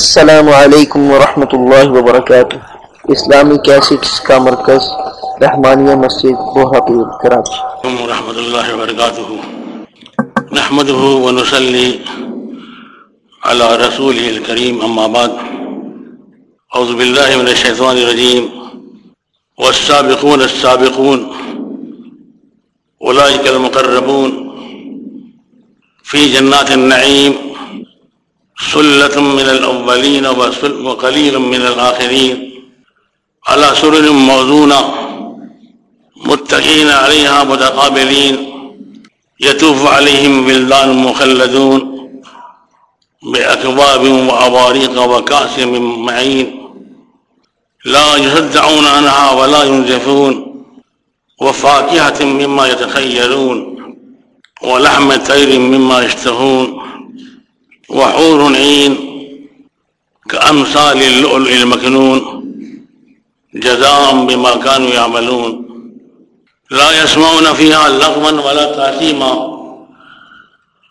السلام علیکم ورحمۃ اللہ وبرکاتہ۔ اسلامی کیسٹس کا مرکز، رحمانیہ مسجد بوہاپور کراچی۔ ورحمۃ اللہ وبرکاتہ۔ نحمده ونصلي على رسوله الكريم اما بعد۔ اعوذ بالله من الشيطان الرجيم والسابقون السابقون۔ اولئك المقربون۔ في جنات النعيم سلة من الأولين وقليل من الآخرين على سرر موزونة متقين عليها متقابلين يتوف عليهم بلدان مخلدون بأكباب وأباريق وكأس من معين لا يصدعون عنها ولا ينزفون وفاكهة مما يتخيرون ولحم طير مما يشتهون وحور عين كأمثال اللؤلؤ المكنون جزاء بما كانوا يعملون لا يسمعون فيها لغوا ولا تأثيما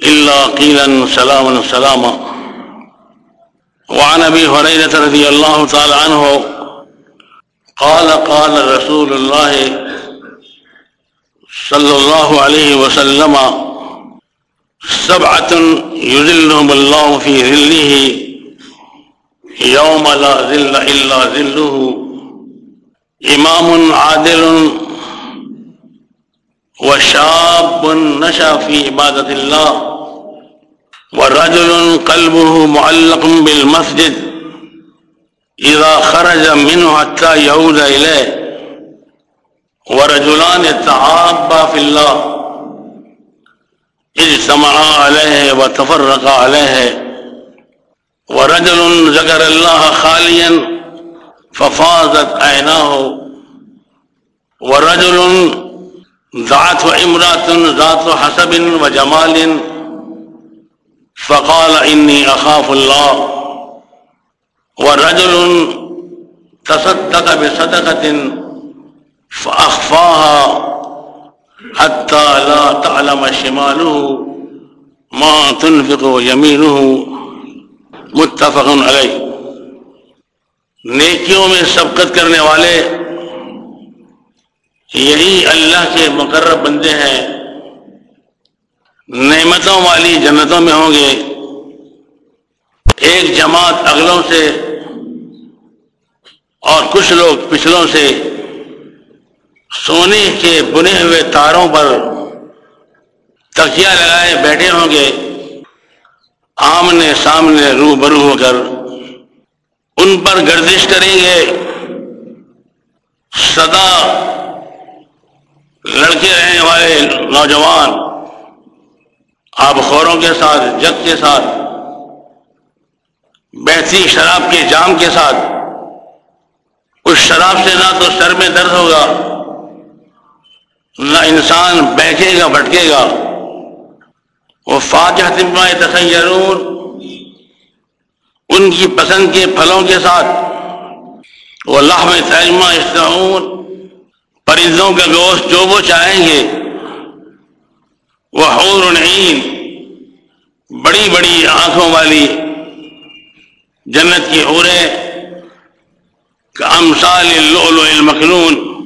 إلا قيلا سلاما سلاما وعن أبي هريرة رضي الله تعالى عنه قال قال رسول الله صلى الله عليه وسلم سبعة يذلهم الله في ذله يوم لا ذل إلا ذله إمام عادل وشاب نشا في عبادة الله ورجل قلبه معلق بالمسجد إذا خرج منه حتى يعود إليه ورجلان تعابا في الله اجتمعا عليه وتفرقا عليه ورجل ذكر الله خاليا ففاضت عيناه ورجل دعته امرأة ذات حسب وجمال فقال إني أخاف الله ورجل تصدق بصدقة فأخفاها حتى لا تعلم شماله ما تنفق يمينه. متفق علیہ نیکیوں میں سبقت کرنے والے یہی اللہ کے مقرب بندے ہیں. نعمتوں والی جنتوں میں ہوں گے. ایک جماعت اگلوں سے اور کچھ لوگ پچھلوں سے سونے کے بنے ہوئے تاروں پر تکیا لگائے بیٹھے ہوں گے۔ آمنے سامنے رو برو ہو کر ان پر گردش کریں گے۔ سدا لڑکے رہنے والے نوجوان، آب خوروں کے ساتھ، جگ کے ساتھ بہتی شراب کے جام کے ساتھ، اس شراب سے نہ تو سر میں درد ہوگا۔ نہ انسان بیٹھے گا، بھٹکے گا۔ وہ فاتح تما تخیرون ان کی پسند کے پھلوں کے ساتھ۔ وہ لحم تجمہ استعون پرندوں کا گوشت جو وہ چاہیں گے۔ وہ حور نعین بڑی بڑی آنکھوں والی جنت کی عوریں کا امثال اللؤلؤ المکنون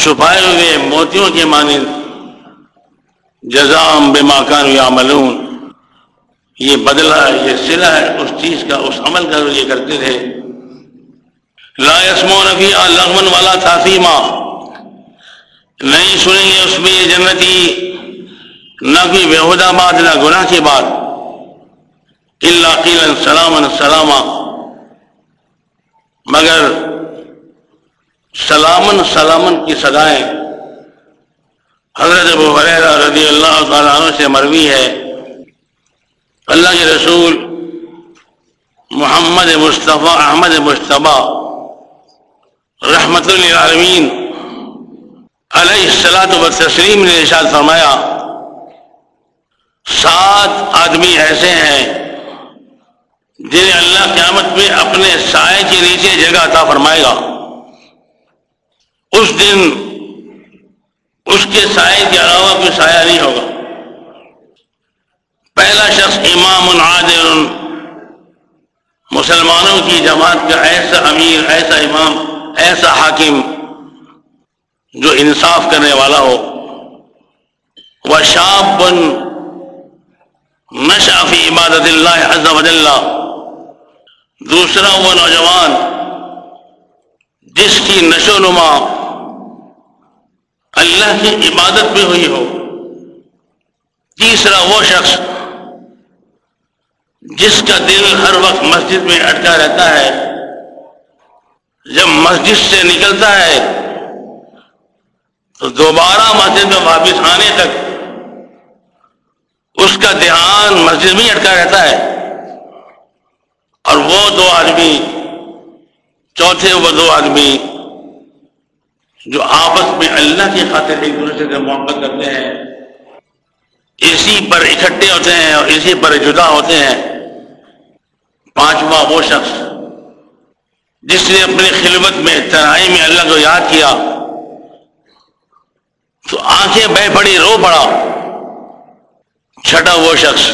چھپائے ہوئے موتیوں کے مانند جزام بے ماکان یا ملون یہ بدلہ یہ سلا ہے، اس چیز کا، اس عمل کا یہ کرتے تھے۔ لا يسمون فيها لغمن والا تاثیما نہیں سنیں گے اس میں یہ جنتی، نہ کوئی بےحدہ بات، نہ گناہ کی بات۔ اللہ قیلا سلام سلاما۔ مگر سلامن سلامن کی صدائیں حضرت ابو حریرہ رضی اللہ تعالیٰ عنہ سے مروی ہے۔ اللہ کے رسول محمد مصطفیٰ احمد مصطفیٰ رحمت للعالمین علیہ السلاۃ و تسلیم نے ارشاد فرمایا، سات آدمی ایسے ہیں جنہیں اللہ قیامت میں اپنے سائے کے نیچے جگہ عطا فرمائے گا۔ اس دن اس کے سائے کے علاوہ کوئی سایہ نہیں ہوگا۔ پہلا شخص امام عادل، مسلمانوں کی جماعت کا ایسا امیر، ایسا امام، ایسا حاکم جو انصاف کرنے والا ہو۔ وہ شاپ بن نشافی عبادت اللہ عز و جل۔ دوسرا وہ نوجوان جس کی نشو نما اللہ کی عبادت بھی ہوئی ہو۔ تیسرا وہ شخص جس کا دل ہر وقت مسجد میں اٹکا رہتا ہے۔ جب مسجد سے نکلتا ہے، تو دوبارہ مسجد میں واپس آنے تک اس کا دھیان مسجد میں اٹکا رہتا ہے۔ اور وہ دو آدمی، چوتھے وہ دو آدمی جو آپس میں اللہ کی خاطر ایک دوسرے سے محبت کرتے ہیں، اسی پر اکٹھے ہوتے ہیں اور اسی پر جدا ہوتے ہیں۔ پانچواں وہ شخص جس نے اپنی خلوت میں، تنہائی میں اللہ کو یاد کیا، تو آنکھیں بہ پڑی، رو پڑا۔ چھٹا وہ شخص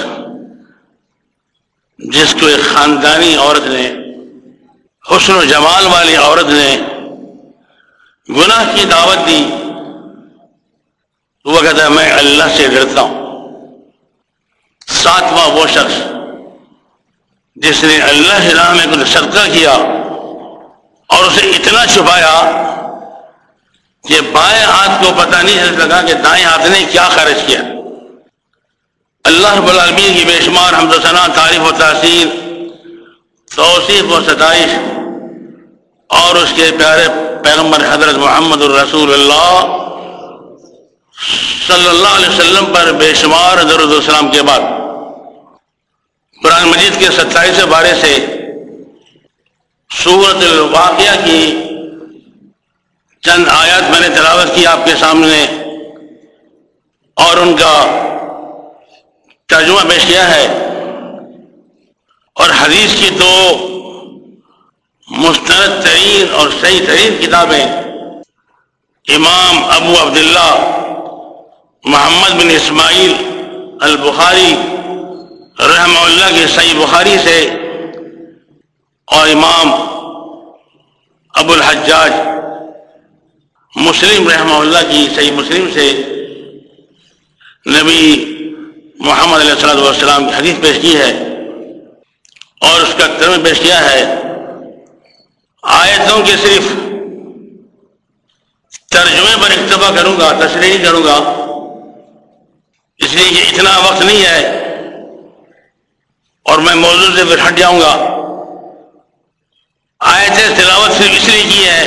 جس کو ایک خاندانی عورت نے، حسن و جمال والی عورت نے گناہ کی دعوت دی۔ وہ کہتا ہے، میں اللہ سے ڈرتا ہوں۔ ساتواں وہ شخص جس نے اللہ سے راہ میں کچھ صدقہ کیا اور اسے اتنا چھپایا کہ بائیں ہاتھ کو پتہ نہیں چل سکا کہ دائیں ہاتھ نے کیا خرچ کیا۔ اللہ رب العالمین کی بے شمار حمد و ثنا تعریف و تاثیر توصیف و ستائش اور اس کے پیارے پیغمبر حضرت محمد الرسول اللہ صلی اللہ علیہ وسلم پر بے شمار درد السلام کے بعد قرآن مجید کے ستائیس بارے سے سورت الواقعہ کی چند آیات میں نے تلاوت کی آپ کے سامنے اور ان کا ترجمہ پیش کیا ہے اور حدیث کی دو مستند ترین اور صحیح ترین کتابیں امام ابو عبداللہ محمد بن اسماعیل البخاری رحمہ اللہ کے صحیح بخاری سے اور امام ابو الحجاج مسلم رحمہ اللہ کی صحیح مسلم سے نبی محمد علیہ السلام والسلام کی حدیث پیش کی ہے اور اس کا ترم پیش کیا ہے آیتوں کے صرف ترجمے پر اکتفا کروں گا، تشریح کروں گا، اس لیے کہ اتنا وقت نہیں ہے اور میں موضوع سے پھر ہٹ جاؤں گا۔ آیت تلاوت صرف اس لیے کی ہے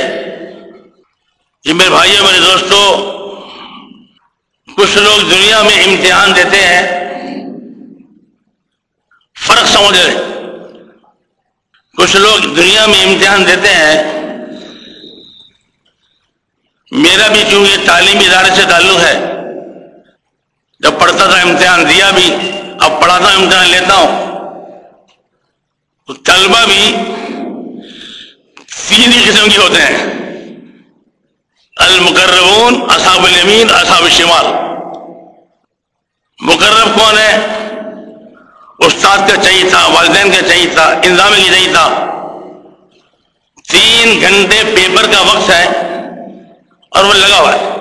کہ میرے بھائیوں، میرے دوستوں کچھ لوگ دنیا میں امتحان دیتے ہیں، فرق سمجھ رہے کچھ لوگ دنیا میں امتحان دیتے ہیں۔ میرا بھی چونکہ تعلیمی ادارے سے تعلق ہے؟ جب پڑھتا تھا امتحان، دیا بھی، اب پڑھاتا امتحان لیتا ہوں۔ طلبہ بھی تین ہی قسم کے ہوتے ہیں۔ المقربون، اصحاب الیمین، اصحاب الشمال۔ مقرب کون ہے؟ استاد کا چاہیے تھا، والدین کا چاہیے تھا انضام کی چاہیے تھا۔ تین گھنٹے پیپر کا وقت ہے اور وہ لگا ہوا ہے۔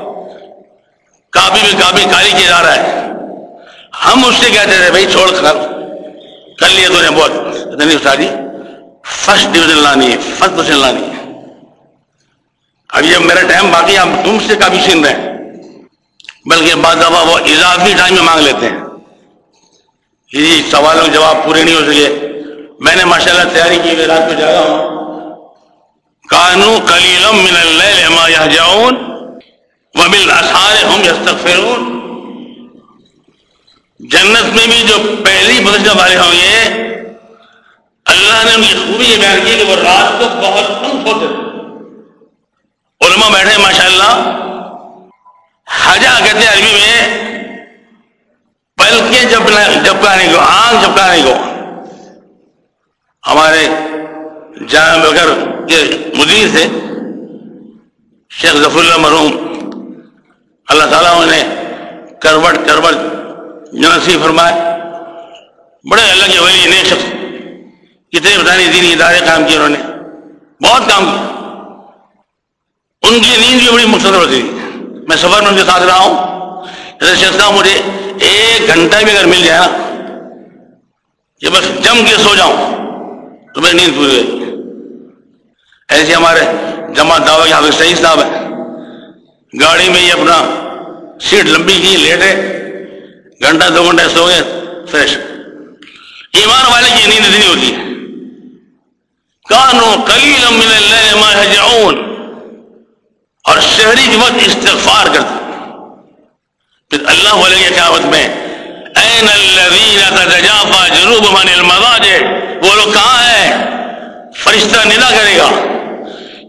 کاپی میں کاپی کالی کیا جا رہا ہے۔ ہم اس سے کہتے تھے، بھائی چھوڑ کر کر لیا تو نے بہت۔ نہیں استاد جی فرسٹ ڈویژن لانی ہے فرسٹ پوزیشن لانی ہے۔ اب یہ میرا ٹائم باقی ہم تم سے کافی سن رہے ہیں۔ بلکہ بعض دفعہ وہ اضافی ٹائم میں مانگ لیتے ہیں۔ یہ سوالوں کے جواب پورے نہیں ہو سکے۔ میں نے ماشاء اللہ تیاری کی ہوئی، رات کو جاگا ہوں۔ کانو کلیلم من اللیل ما یہجعون وبالاسحار ہم یستغفرون۔ جنت میں بھی جو پہلی بدشہ والے ہوں گے، اللہ نے ان کی خوبی یہ بیان کی کہ وہ رات کو بہت کم سوتے علماء بیٹھے ماشاء اللہ حجا کہتے عربی میں پلکیں جپکانے کو آنکھ جپکانے کو۔ ہمارے جامع بکر کے مدیر تھے، شیخ ظفر اللہ مرحوم۔ اللہ تعالیٰ انہیں کروٹ کروٹ جنسی فرمائے۔ بڑے اللہ کے ولی نئے شخص۔ کتنے بتانے دینی ادارے کام کیے انہوں نے۔ بہت کام کیا۔ ان کی نیند بھی بڑی مختصر ہوتی تھی۔ میں سفر میں ان کے ساتھ رہا ہوں۔ شخص کا مجھے ایک گھنٹہ بھی اگر مل جائے نا کہ بس جم کے سو جاؤں، تو میری نیند پوری ہوئی۔ ایسے ہمارے جمع دعوی کے حافظ صحیح صاحب ہے گاڑی میں یہ اپنا سیٹ لمبی کی لیٹے گھنٹہ، دو گھنٹے سو گئے، فریش۔ ایمان والے کی نیند اتنی ہوتی ہے۔ کانو کلیل من اللیل ما یهجعون اور شہری کے وقت استغفار کرتے پھر اللہ والے کی قیامت میں، این الذین تتجافا جنوبهم عن المضاجع. وہ لوگ کہاں ہیں؟ فرشتہ ندا کرے گا۔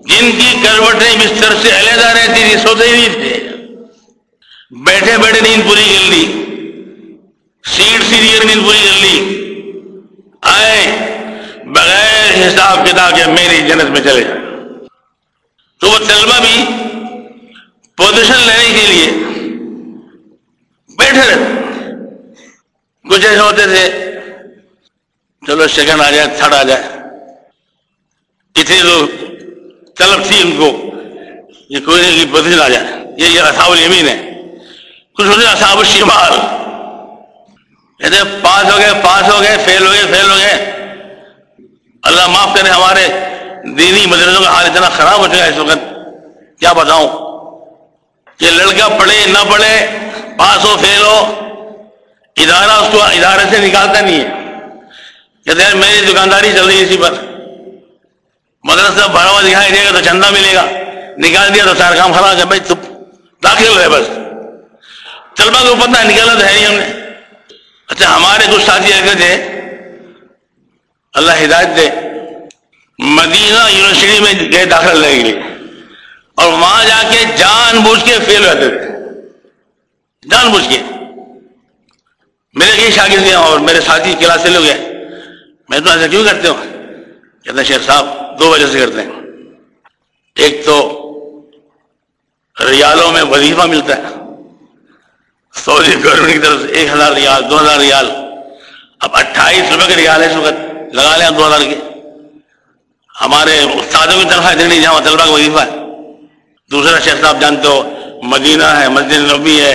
جن کی کروٹیں بستر سے علیحدہ رہتی تھی سوتے ہی نہیں تھے۔ بیٹھے بیٹھے نیند پوری کر لی۔ سیٹ سی کر نیند پوری کر لی۔ آئے، بغیر حساب کتاب کے میری جنت میں چلے جائیں۔ تو وہ طلبہ بھی پوزیشن لینے کے لیے بیٹھے رہتے کچھ ایسے ہوتے تھے۔ چلو سیکنڈ آ جائے تھرڈ آ جائے۔ اتنی تو طلب تھی ان کو یہ کوئی نہیں کہ آ جائے۔ یہ یہ اصحاب الیمین ہے کچھ ہوتے اصحاب الشمال۔ کہتے پاس ہو گئے، پاس ہو گئے، فیل ہو گئے، فیل ہو گئے۔ اللہ معاف کرے، ہمارے دینی مدرسوں کا حال اتنا خراب ہو چکا ہے اس وقت۔ کیا بتاؤں؟ کہ لڑکا پڑھے نہ پڑھے پاس ہو فیل ہو ادارہ اس کو ادارے سے نکالتا نہیں ہے۔ کہتے ہیں میری دکانداری چل رہی ہے اسی پر۔ مدرسہ بھرا ہوا دکھائی دے گا تو چندہ ملے گا۔ نکال دیا تو سارا کام خراب ہے، بھائی تو داخل رہے بس۔ طلبا کو پتہ ہے نکالا تو ہے نہیں ہم نے۔ اچھا ہمارے کچھ ساتھی ایسے تھے۔ اللہ ہدایت دے۔ مدینہ یونیورسٹی میں گئے داخل لے گئے اور وہاں جا کے جان بوجھ کے فیل ہوتے تھے۔ جان بوجھ کے۔ میرے کئی شاگرد ہیں اور میرے ساتھی کلاس سے لوگ ہیں۔ میں تو ایسا کیوں کرتے ہوں؟ کہتے ہیں شیخ صاحب، دو وجہ سے کرتے ہیں۔ ایک تو ریالوں میں وظیفہ ملتا ہے۔ سعودی گورنمنٹ کی طرف سے ایک ہزار ریال، دو ہزار ریال۔ اب اٹھائیس روپے کے ریال ہے اس وقت۔ لگا لیں دو ہزار کے۔ ہمارے استادوں کی طرف ادھر نہیں، جہاں طلبا کا وظیفہ ہے۔ دوسرا شیخ صاحب جانتے ہو مدینہ ہے، مسجد نبی ہے۔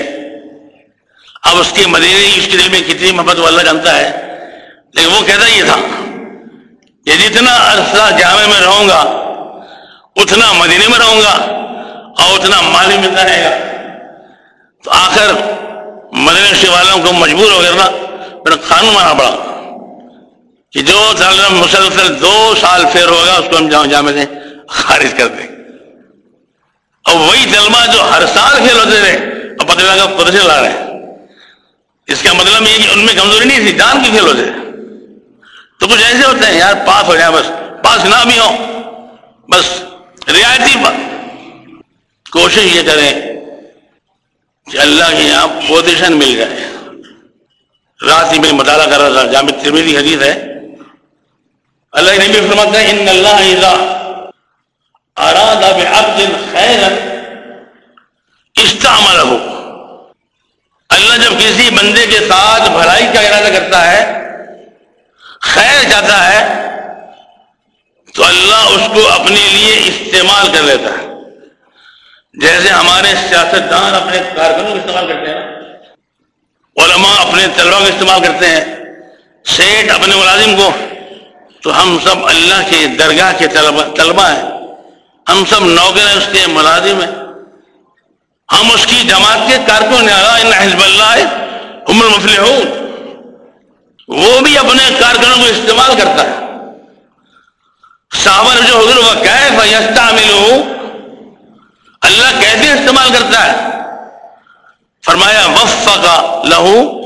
اب اس کی مدینہ اس کے دل میں کتنی محبت وہ اللہ جانتا ہے۔ لیکن وہ کہتا یہ تھا کہ جتنا عرصہ جامع میں رہوں گا، اتنا مدینے میں رہوں گا اور اتنا مالی ملتا رہے گا۔ تو آخر مدرسے والوں کو مجبور ہو کرنا پھر قانون مانا پڑا کہ جو مسلسل دو سال پھر ہوگا، اس کو ہم جامع سے خارج کر دیں۔ اور وہی طلبا جو ہر سال فیل ہوتے رہے اور پتہ لگا پوزیشن لا رہے اس کا مطلب یہ کہ ان میں کمزوری نہیں تھی، جان کی فیل ہوتے تو کچھ ایسے ہوتے ہیں، یار پاس ہو جائیں، بس پاس نہ بھی ہو بس رعایتی کوشش یہ کریں کہ اللہ کے یہاں پوزیشن مل جائے۔ رات ہی میں مطالعہ کر رہا تھا، جامع ترمیدی حدیث ہے۔ اللہ کے نبی فرماتا ہے ان اللہ اذا اراد بعبد خیرا استعمله. اللہ جب کسی بندے کے ساتھ بھلائی کا ارادہ کرتا ہے، خیر چاہتا ہے، تو اللہ اس کو اپنے لیے استعمال کر لیتا ہے۔ جیسے ہمارے سیاست دان اپنے کارکنوں کو استعمال کرتے ہیں، علماء اپنے طلبا کو استعمال کرتے ہیں سیٹ اپنے ملازم کو، تو ہم سب اللہ کے درگاہ کے طلبا ہیں۔ ہم سب نوکر ہیں اس کے ملازم ہیں۔ ہم اس کی جماعت کے کارکن ان حزب اللہ ام المفلحون۔ وہ بھی اپنے کارکنوں کو استعمال کرتا ہے۔ صحابہ جو حضور وہ کیف یستعملو اللہ کیسے استعمال کرتا ہے؟ فرمایا، وفق لہو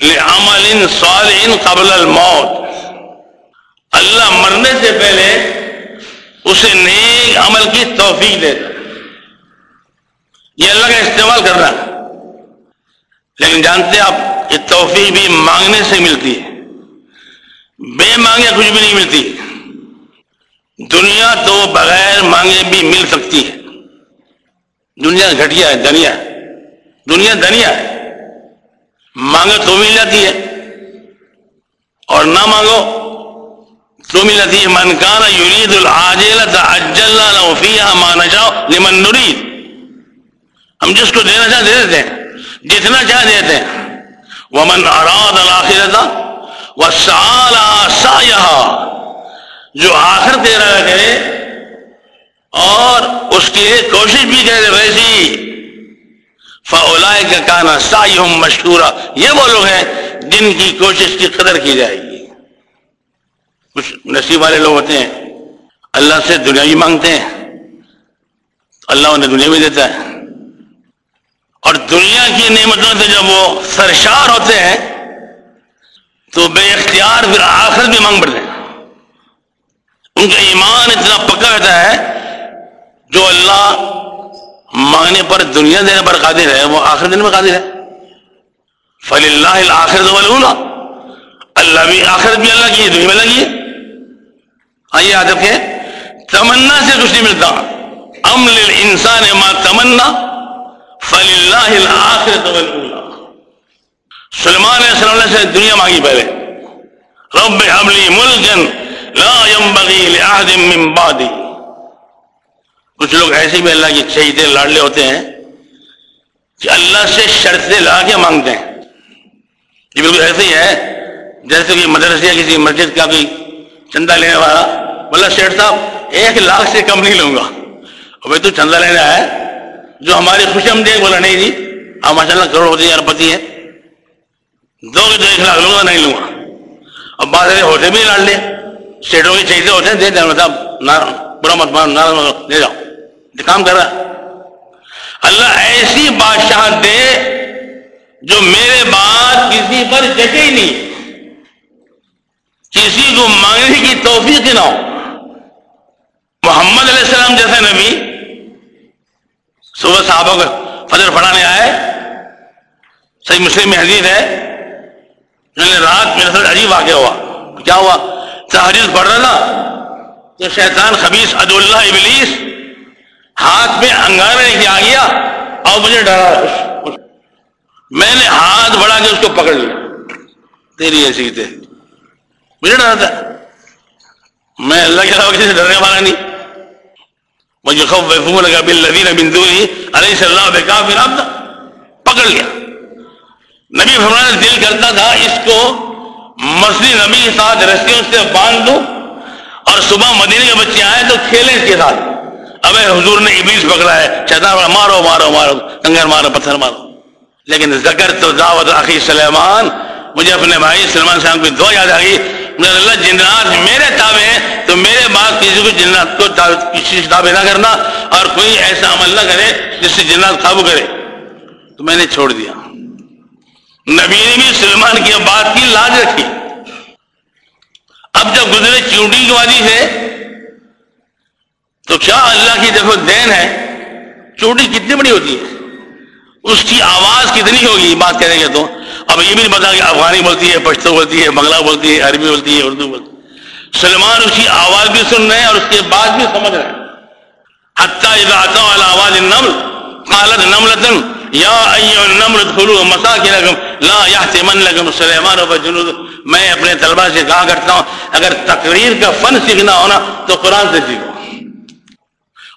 لعمل صالح قبل الموت۔ اللہ مرنے سے پہلے اسے نیک عمل کی توفیق دیتا یہ اللہ کا استعمال کر رہا۔ لیکن جانتے آپ، یہ توفیق بھی مانگنے سے ملتی ہے۔ بے مانگے کچھ بھی نہیں ملتی۔ دنیا تو بغیر مانگے بھی مل سکتی ہے۔ دنیا گھٹیا ہے، دنیا دنیا دنیا ہے۔ مانگے تو مل جاتی ہے۔ اور نہ مانگو تو ملتی من کان یرید العاجل تعجلنا له فيها ما نشاء لمن نريد ہم جس کو دینا چاہ دے دیتے ہیں، جتنا چاہ دیتے ہیں. ومن اراد الاخرت وسعى لها سعيها، جو آخر دے رہا کرے اور اس کی کوشش بھی کرے ویسی فلائے کا کانا سائی ہوں یہ وہ لوگ ہیں جن کی کوشش کی قدر کی جائے۔ گی کچھ نصیب والے لوگ ہوتے ہیں، اللہ سے دنیا بھی مانگتے ہیں، اللہ انہیں دنیا بھی دیتا ہے۔ اور دنیا کی نعمتوں سے جب وہ سرشار ہوتے ہیں، تو بے اختیار پھر آخر بھی مانگ پڑتے ہیں۔ ان کا ایمان اتنا پکا رہتا ہے، جو اللہ مانگنے پر دنیا دینے پر قادر ہے، وہ آخر دینے پر قادر ہے۔ فلی اللہ آخر تو اللہ بھی آخر بھی اللہ کی دنیا میں لگی ہے۔ آئیے یاد رکھیں، تمنا سے کچھ نہیں ملتا۔ امل انسان ما تمنا فلی اللہ آخر تو سلمان علیہ السلام سے دنیا مانگی پہلے۔ رب حبلی ملکن لا ينبغي لأحد من بعدی۔ کچھ لوگ ایسے بھی اللہ کی چہیتے لاڈلے ہوتے ہیں کہ اللہ سے شرطیں لا کے مانگتے ہیں۔ یہ بالکل ایسے ہی ہے، جیسے کہ مدرسے یا کسی مسجد کا کوئی چندہ لینے والا بولے شیٹ صاحب، ایک لاکھ سے کم نہیں لوں گا۔ بھائی تو چندہ لینے آیا جو ہماری خوشی ہم دے بولا نہیں ہاں، جی آپ ماشاء اللہ کروڑ ہوتی ارپتی ہے دو گے تو ایک لاکھ لوں گا، نہیں لوں گا۔ اب بات ہوتے بھی لاڈ لے سیٹوں کی چاہیے ہوتے ہیں، دے دیں صاحب برا مت مان مارو دے جاؤ کام کر رہا اللہ ایسی بادشاہ دے جو میرے بعد کسی پر جگہ ہی نہیں۔ کسی کو مانگنے کی توفیق نہ ہو۔ محمد علیہ السلام جیسے نبی۔ صبح صحابہ کو فجر پڑھانے آئے۔ صحیح مسلم میں حدیث ہے۔ رات میرے ساتھ عجیب واقع ہوا۔ کیا ہوا؟ حدیث پڑھ رہا نا تو شیطان خبیص عد اللہ ابلیس ہاتھ میں انگارا لے کے آ گیا اور مجھے ڈرا۔ میں نے ہاتھ بڑھا کے اس کو پکڑ لیا۔ تیری ایسی تھے مجھے ڈرا تھا۔ میں اللہ کے علاوہ کسی سے ڈرنے والا نہیں۔ مجھے خوف فون لگا بل لدین بندوری علیہ پکڑ لیا۔ نبی فرمانا دل کرتا تھا، اس کو مسجد نبی کے ساتھ رسیوں سے باندھ دوں اور صبح مدینے کے بچے آئے تو کھیلیں اس کے ساتھ۔ اب حضور نے ابلیس پکڑا ہے، شیطان مارو مارو مارو کنگر مارو، پتھر مارو۔ لیکن زکر تو دعوت عقی سلیمان، مجھے اپنے بھائی سلمان صاحب کی دو یاد آ گئی۔ اللہ جنات میرے تابع ہیں، تو میرے بعد کسی کو جنات کو کسی تابع نہ کرنا اور کوئی ایسا عمل نہ کرے جس سے جنات قابو کرے۔ تو میں نے چھوڑ دیا۔ نبی نے بھی سلمان کی بات کی لاج رکھی۔ اب جب گزرے چونٹی کی وادی سے، تو کیا اللہ کی دیکھو دین ہے؟ چوٹی کتنی بڑی ہوتی ہے۔ اس کی آواز کتنی ہوگی؟ بات کریں گے تو۔ اب یہ بھی نہیں پتا کہ افغانی بولتی ہے، پشتو بولتی ہے، بنگلہ بولتی ہے، عربی بولتی ہے، اردو بولتی ہے۔ سلمان اس کی آواز بھی سن رہے ہیں اور اس کے بعد بھی سمجھ رہے ہیں۔ حتیٰ اضاطہ والا آواز نمل قالت نملتن، یا ایو النمل ادخلوا مساکنکم، لا یحتمن لکم سلیمان و جنود۔ میں اپنے طلبہ سے کہا کرتا ہوں، اگر تقریر کا فن سیکھنا ہونا تو قرآن سے سیکھو۔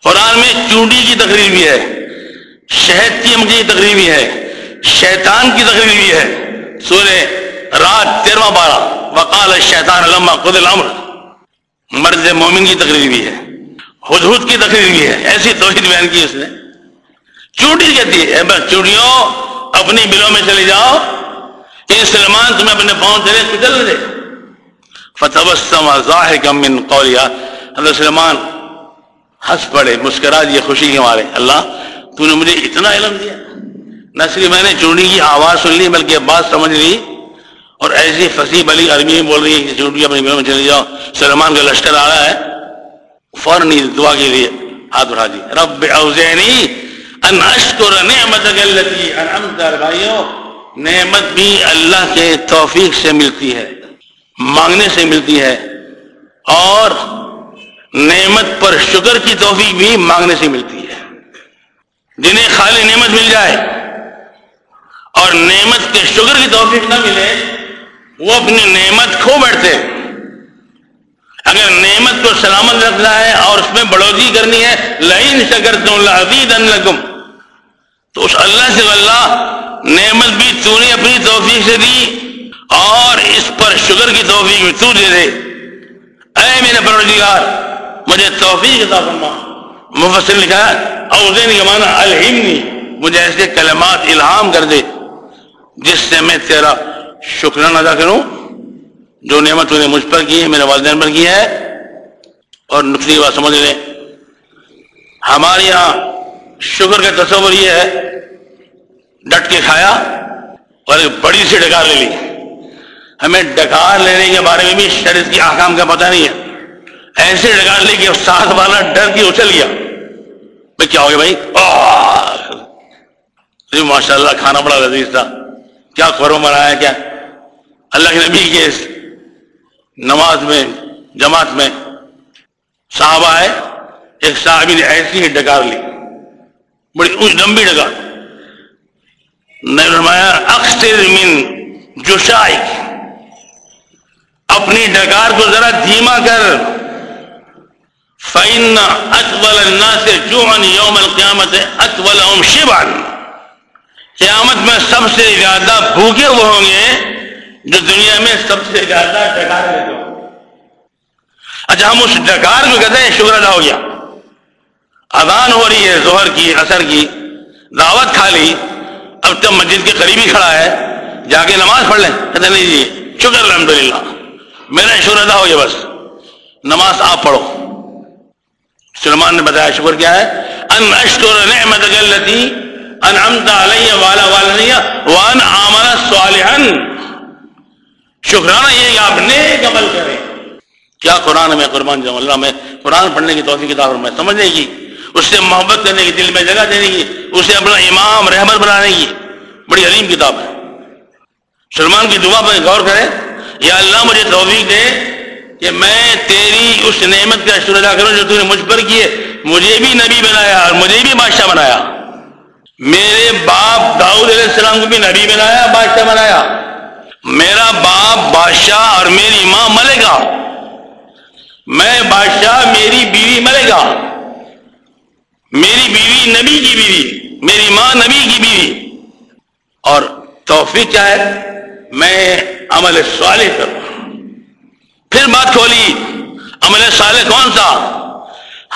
قرآن میں چونڈی کی تقریر بھی ہے، شہد کی امکی تقریر بھی ہے۔ شیطان کی تقریر بھی ہے۔ سورہ رات تیرواں بارہ۔ وقال شیطان لما خود الامر۔ مرد مومن کی تقریر بھی ہے۔ حدود کی تقریر بھی ہے۔ ایسی توحید بیان کی اس نے۔ چونٹی کہتی ہے بس چوڑیوں اپنی بلوں میں چلے جاؤ۔ کہ سلمان تمہیں اپنے پاؤں چلے کچل دے۔ فتح ظاہر من قولیا حضرت سلمان ہنس پڑے، مسکرا دیے خوشی کے مارے۔ اللہ، تو نے مجھے اتنا علم دیا۔ نہ صرف میں نے چونڈی کی آواز سن لی، بلکہ بات سمجھ لی۔ اور ایسی فصیح بلی عربی میں بول رہی ہے کہ چونڈی اپنی میں چلے جاؤ۔ سلمان کا لشکر آ رہا ہے۔ فوراً دعا کے لیے ہاتھ اٹھا دی۔ رب اوزینی ان اشکر نعمت التي انعمت بھائیوں، نعمت بھی اللہ کے توفیق سے ملتی ہے، مانگنے سے ملتی ہے۔ اور نعمت پر شکر کی توفیق بھی مانگنے سے ملتی ہے۔ جنہیں خالی نعمت مل جائے اور نعمت کے شکر کی توفیق نہ ملے، وہ اپنی نعمت کھو بیٹھتے۔ اگر نعمت کو سلامت رکھنا ہے اور اس میں بڑھوتری کرنی ہے لائن شکر تو اللہ تو اس اللہ سے اللہ نعمت بھی تو نے اپنی توفیق سے دی اور اس پر شکر کی توفیق بھی تو دے دے۔ اے میرے پروردگار، مجھے توفیق عطا فرما۔ مفسر لکھا اوزین کا معنی الہمنی، مجھے ایسے کلمات الہام کر دے۔ جس سے میں تیرا شکرانہ ادا کروں، جو نعمت نے مجھ پر کی ہے، میرے والدین پر کی ہے، اور نقصی بات سمجھ لیں ہمارے یہاں شکر کا تصور یہ ہے، ڈٹ کے کھایا اور ایک بڑی سی ڈکار لے لی۔ ہمیں ڈکار لینے کے بارے میں بھی شرط کی آکام کا پتہ نہیں ہے۔ ایسے ڈکار لے کے ساتھ والا ڈر کے اچھل گیا۔ بھائی کیا ہو گیا بھائی؟ جی ماشاء اللہ کھانا بڑا لذیذ تھا۔ کیا خورو بنایا کیا؟ اللہ کے نبی کے نماز میں، جماعت میں صحابہ ہے ایک صحابی نے ایسی ہی ڈکار لی، بڑی اونچ لمبی ڈکار فرمایا اکثر من جوشائی اپنی ڈکار کو ذرا دھیما کر۔ فائن اطول الناس جوعن یوم القیامت اطول شیبان قیامت میں سب سے زیادہ بھوکے وہ ہوں گے جو دنیا میں سب سے زیادہ ڈکار لیتے ہو اچھا ہم اس ڈکار کو کہتے ہیں شکر ادا ہو گیا۔ اذان ہو رہی ہے زہر کی اثر کی، دعوت کھا لی۔ اب تب مسجد کے قریبی کھڑا ہے۔ جا کے نماز پڑھ لیں۔ کہتے نہیں جی شکر الحمد للہ میرا شکر ادا ہو گیا بس۔ نماز آپ پڑھو۔ سلمان نے بتایا، شکر کیا ہے؟ ان اشکر نعمت ان امتا علیہ والا والا وان عمل صالحا۔ شکرانہ یہ کہ آپ نیک عمل کریں۔ کیا قرآن میں قربان جم اللہ میں قرآن پڑھنے کی توفیق کتاب میں سمجھنے کی اس سے محبت کرنے کی، دل میں جگہ دینے کی، اسے اپنا امام رحمت بنانے کی۔ بڑی عظیم کتاب ہے۔ سلمان کی دعا پر غور کریں۔ یا اللہ مجھے توفیق دے کہ میں تیری اس نعمت کا شکر ادا کروں جو تم نے مجھ پر کیے۔ مجھے بھی نبی بنایا اور مجھے بھی بادشاہ بنایا۔ میرے باپ داؤد علیہ السلام کو بھی نبی بنایا، بادشاہ بنایا۔ میرا باپ بادشاہ اور میری ماں ملے گا۔ میں بادشاہ، میری بیوی ملے گا۔ میری بیوی نبی کی بیوی، میری ماں نبی کی بیوی۔ اور توفیق کیا ہے میں عمل صالح کروں۔ پھر بات کھولی، عمل صالح کون سا؟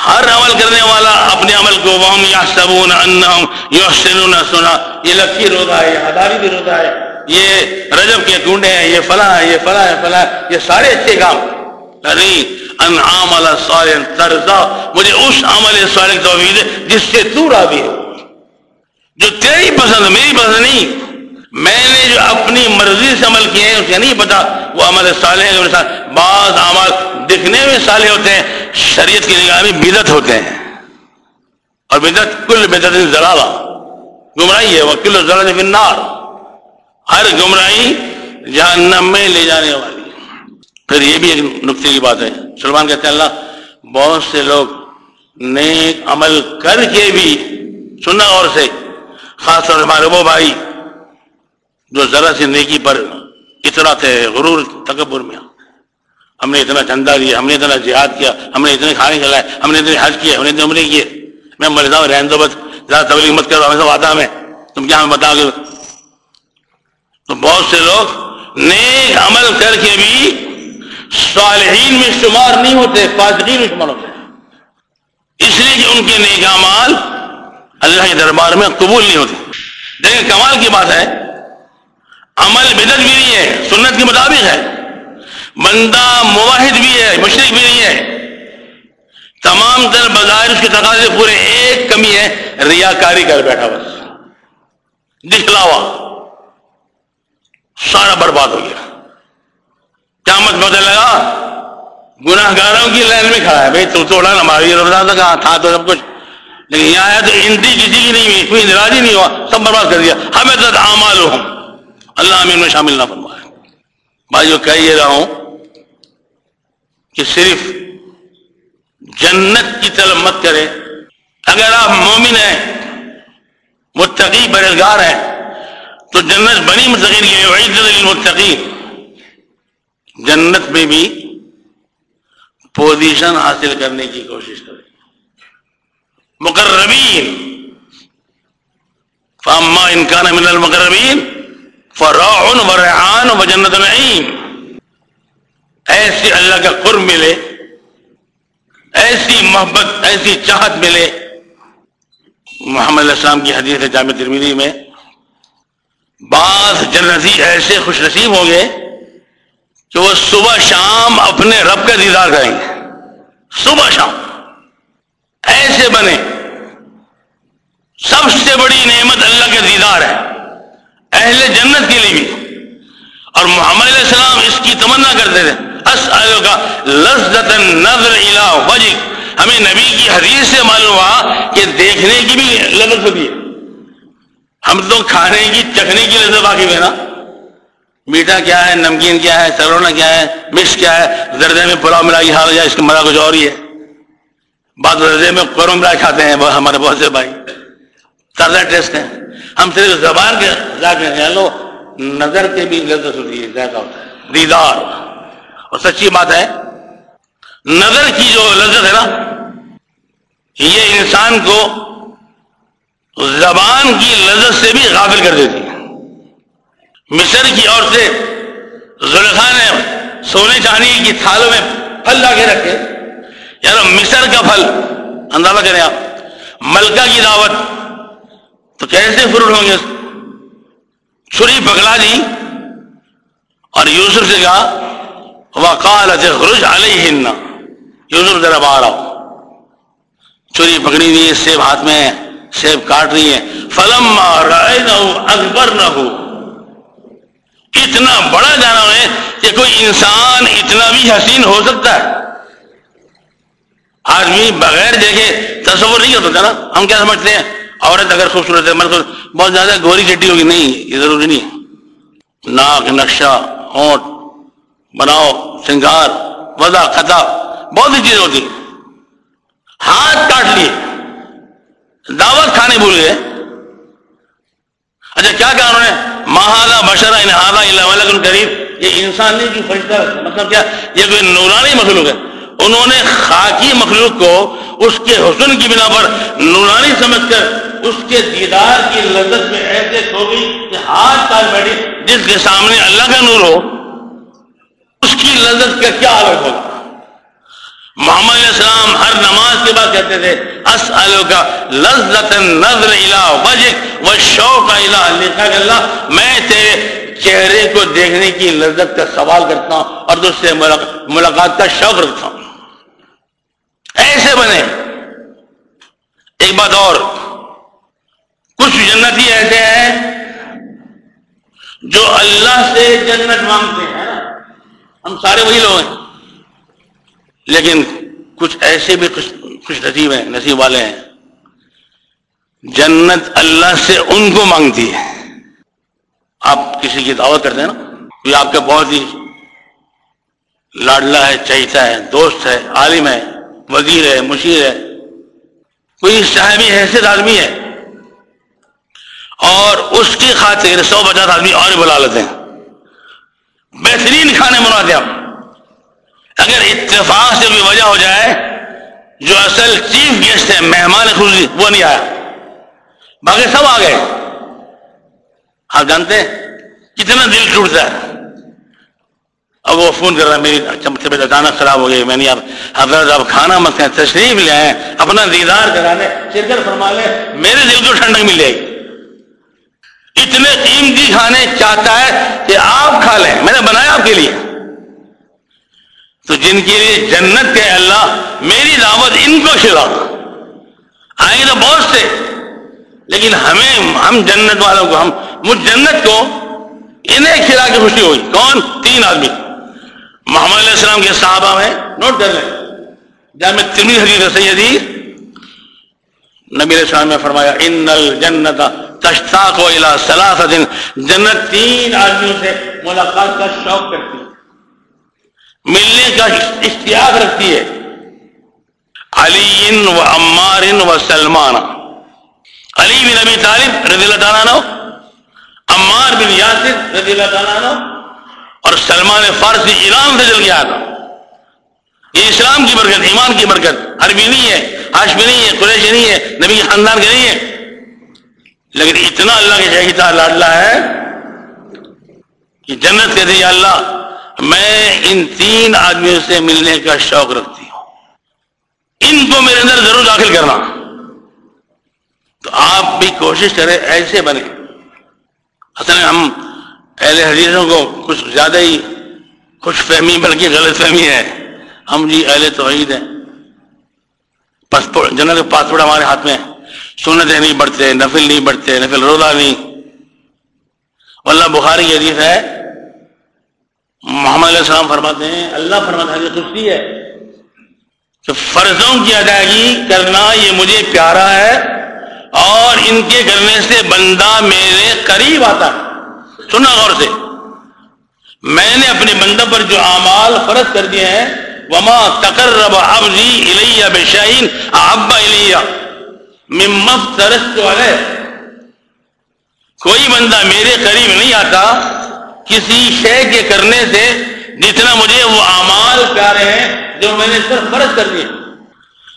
ہر عمل کرنے والا اپنے عمل کو وہم یا سبون سنا۔ یہ لکی روتا ہے، یہ ہداری بھی روتا ہے۔ یہ رجب کے ڈونڈے ہیں، یہ فلاں ہے یہ فلاں ہے فلاں یہ سارے اچھے کام۔ نہیں انعام صالح ترزا مجھے اس عمل صالح توحید ہے جس سے تو راضی ہو جو تیری پسند، میری پسند نہیں۔ میں نے جو اپنی مرضی سے عمل کیے ہیں، اسے نہیں پتا۔ وہ عمل صالح ہے بعض عمل دکھنے میں صالح ہوتے ہیں، شریعت کی نگاہ میں بدت ہوتے ہیں۔ اور بدت کل بدت زلالہ گمراہی ہے وہ کل زلال فنار ہر گمراہی جہنم میں لے جانے والی پھر یہ بھی ایک نقطے کی بات ہے۔ سلمان کہتے ہیں، اللہ، بہت سے لوگ نیک عمل کر کے بھی سننا اور سے، خاص طور ہمارے وہ بھائی جو ذرا سی نیکی پر اتنا تھے غرور، تکبر میں۔ ہم نے اتنا چندہ دیا، ہم نے اتنا جہاد کیا، ہم نے اتنے کھانے کھلائے ہم نے اتنے حج کیے، ہم نے اتنے عمرے کیے۔ میں مر جاؤں رہن دو بس۔ زیادہ تبلیغ مت کرو، ہمیشہ وعدہ میں۔ تم کیا ہمیں بتا گے؟ تو بہت سے لوگ نیک عمل کر کے بھی صالحین میں شمار نہیں ہوتے، فاسقین میں شمار ہوتے۔ اس لیے کہ ان کے نیک اعمال اللہ کے دربار میں قبول نہیں ہوتے۔ دیکھیں، کمال کی بات ہے، عمل بدت بھی نہیں ہے، سنت کے مطابق ہے۔ بندہ مواحد بھی ہے مشرق بھی نہیں ہے۔ تمام تر بظاہر اس کے تقاضے پورے ایک کمی ہے، ریاکاری کر بیٹھا بس۔ دکھلاوا سارا برباد ہو گیا۔ قیامت بدل لگا گناہ گاروں کی لائن میں کھڑا ہے، بھائی تو توڑا نا ہماری رمضان کہا تھا؟ تو سب کچھ۔ لیکن یہاں آیا تو انٹی کسی کی نہیں ہوئی، کوئی ناراضی نہیں ہوا، سب برباد کر دیا۔ ہمیں تو اعمال ہوں اللہ امین میں شامل نہ فرمائے۔ بھائی جو کہہ یہ رہا ہوں کہ صرف جنت کی طلب مت کرے۔ اگر آپ مومن ہیں، متقی برزگار ہیں، تو جنت بنی متقین کی متقی جنت میں بھی پوزیشن حاصل کرنے کی کوشش کرے مقربین۔ فاما انکان من المقربین فراعن و ریحان و جنت نعیم۔ ایسی اللہ کا قرب ملے، ایسی محبت، ایسی چاہت ملے۔ محمد علیہ السلام کی حدیث جامع ترمیدی میں، بعض جنتی ایسے خوش نصیب ہوں گے کہ وہ صبح شام اپنے رب کا دیدار کریں گے۔ صبح شام۔ ایسے بنے۔ سب سے بڑی نعمت اللہ کا دیدار ہے۔ اہل جنت کے لیے بھی۔ اور محمد علیہ السلام اس کی تمنا کرتے تھے۔ کا لذت نظر الہ وجہ ہمیں نبی کی حدیث سے معلوم ہوا کہ دیکھنے کی بھی لذت ہوتی ہے۔ ہم تو کھانے کی، چکھنے کی لذت باقی ہے نا۔ میٹھا کیا ہے، نمکین کیا ہے سرونا کیا ہے، مکس کیا ہے۔ دردے میں پلاؤ ملا کی حال جائے اس کا مزہ کچھ اور ہی ہے۔ بعض دردے میں قورم ملا کھاتے ہیں ہمارے بہت سے بھائی۔ تازہ ٹیسٹ ہے ہم صرف زبان کے ذائقے ہیں۔ یعنی لو نظر کے بھی لذت ہوتی ہے ذائقہ ہوتا ہے۔ دیدار۔ اور سچی بات ہے، نظر کی جو لذت ہے نا، یہ انسان کو زبان کی لذت سے بھی غافل کر دیتی ہے۔ مصر کی عورتیں زلخا نے سونے چاندی کی تھالوں میں پھل لا کے رکھے۔ یار مصر کا پھل، اندازہ کریں آپ، ملکہ کی دعوت، تو کیسے فروٹ ہوں گے؟ چھری پکڑا دی اور یوسف سے کہا وقال خروج علیہ یوسف ذرا باہر آؤ۔ چوری پکڑی ہوئی سیب ہاتھ میں سیب کاٹ رہی ہے۔ فلم اکبر نہ ہو اتنا بڑا جانا ہے کہ کوئی انسان اتنا بھی حسین ہو سکتا ہے۔ آدمی بغیر دیکھے تصور نہیں ہوتا نا۔ ہم کیا سمجھتے ہیں؟ عورت اگر خوبصورت ہے، مرد بہت زیادہ گوری چٹی ہوگی۔ نہیں، یہ ضروری نہیں ہے۔ ناک، نقشہ، ہونٹ بناؤ سنگار وضع، خطا، بہت سی چیزیں ہوتی ہاتھ کاٹ لیے۔ دعوت کھانے بھول گئے۔ اچھا کیا کہا انہوں نے؟ مہادا بشرا انہادا قریب۔ یہ انسان نہیں کی فرشتہ مطلب کیا؟ یہ کوئی نورانی مخلوق ہے۔ انہوں نے خاکی مخلوق کو اس کے حسن کی بنا پر نورانی سمجھ کر اس کے دیدار کی لذت میں ایسے کھو گئی کہ ہاتھ کاٹ بیٹھی، جس کے سامنے اللہ کا نور ہو۔ کی لذت کا کیا الگ ہوگا؟ محمد علیہ السلام ہر نماز کے بعد کہتے تھے کا لذت نظر و شوق لکھا کہ اللہ، میں تیرے چہرے کو دیکھنے کی لذت کا سوال کرتا ہوں اور دوست سے ملاقات کا شوق رکھتا ہوں۔ ایسے بنے۔ ایک بات اور، کچھ جنتی ایسے ہیں جو اللہ سے جنت مانگتے ہیں۔ ہم سارے وہی لوگ ہیں۔ لیکن کچھ ایسے بھی خوش نصیب ہیں، نصیب والے ہیں۔ جنت اللہ سے ان کو مانگتی ہے۔ آپ کسی کی دعوت کرتے ہیں نا، کوئی آپ کا بہت ہی لاڈلا ہے، چہیتا ہے، دوست ہے، عالم ہے، وزیر ہے، مشیر ہے۔ کوئی صاحبی حیثیت آدمی ہے۔ اور اس کی خاطر سو پچاس آدمی اور بلا لیتے ہیں۔ بہترین کھانے بناتے ہیں اگر اتفاق سے کوئی وجہ ہو جائے، جو اصل چیف گیسٹ ہے مہمان خصوصی، وہ نہیں آیا۔ باقی سب آ گئے۔ آپ جانتے ہیں؟ کتنا دل ٹوٹتا ہے۔ اب وہ فون کر رہا ہے، میری اچھا طبیعت اچانک خراب ہو گئی۔ میں نہیں حضرت اب کھانا مت کریں تشریف لے آئے اپنا دیدار کرانے، شرکت فرما لے میرے دل کو ٹھنڈک مل جائے گی۔ اتنے قیمتی کھانے چاہتا ہے کہ آپ کھا لیں۔ میں نے بنایا آپ کے لیے۔ تو جن کے لیے جنت کے اللہ، میری دعوت ان کو کھلا آئیں تو بہت سے۔ لیکن ہمیں، ہم جنت والوں کو، ہم مجھ جنت کو انہیں کھلا کے خوشی ہوئی۔ کون؟ تین آدمی۔ محمد علیہ السلام کے صحابہ میں، نوٹ کر لیں۔ جامع ترمی حدیث سیدی نبی علیہ السلام نے فرمایا، ان الجنت تشتاق و الى ثلاثه جنت تین آدمیوں سے ملاقات کا شوق کرتی ملنے کا اشتیاق رکھتی ہے. علی و عمار و سلمان. علی بن ابی طالب رضی اللہ تعالیٰ عنہ، عمار بن یاسر رضی اللہ تعالیٰ عنہ اور سلمان فارسی ایران سے چل گیا تھا. یہ اسلام کی برکت، ایمان کی برکت. عربی نہیں ہے ہاشمی نہیں ہے، قریشی نہیں ہے، نبی کے خاندان کے نہیں ہے. لیکن اتنا اللہ کے شہید لاڈلا ہے کہ جنت کہتے ہیں اللہ، میں ان تین آدمیوں سے ملنے کا شوق رکھتی ہوں۔ ان کو میرے اندر ضرور داخل کرنا۔ تو آپ بھی کوشش کریں ایسے بنے۔ اصل میں ہم اہل حدیثوں کو کچھ زیادہ ہی خوش فہمی، بلکہ غلط فہمی ہے۔ ہم جی اہل توحید ہیں۔ پاسپورٹ جنرل پاسپورٹ ہمارے ہاتھ میں سنتیں نہیں بڑھتے نفل نہیں بڑھتے نفل روزہ نہیں۔ اللہ بخاری کی حدیث ہے، محمد علیہ السلام فرماتے ہیں، اللہ فرماتا ہے خوشی ہے۔ کہ فرضوں کی ادائیگی کرنا یہ مجھے پیارا ہے اور ان کے کرنے سے بندہ میرے قریب آتا ہے۔ سنا غور سے۔ میں نے اپنے بندہ پر جو اعمال فرض کر دیے ہیں، وما تقرب عبدی الیہ بشاہین احب الیہ ممت ترست علیہ کوئی بندہ میرے قریب نہیں آتا کسی شے کے کرنے سے جتنا مجھے وہ اعمال پیارے ہیں جو میں نے صرف فرض کر دیے۔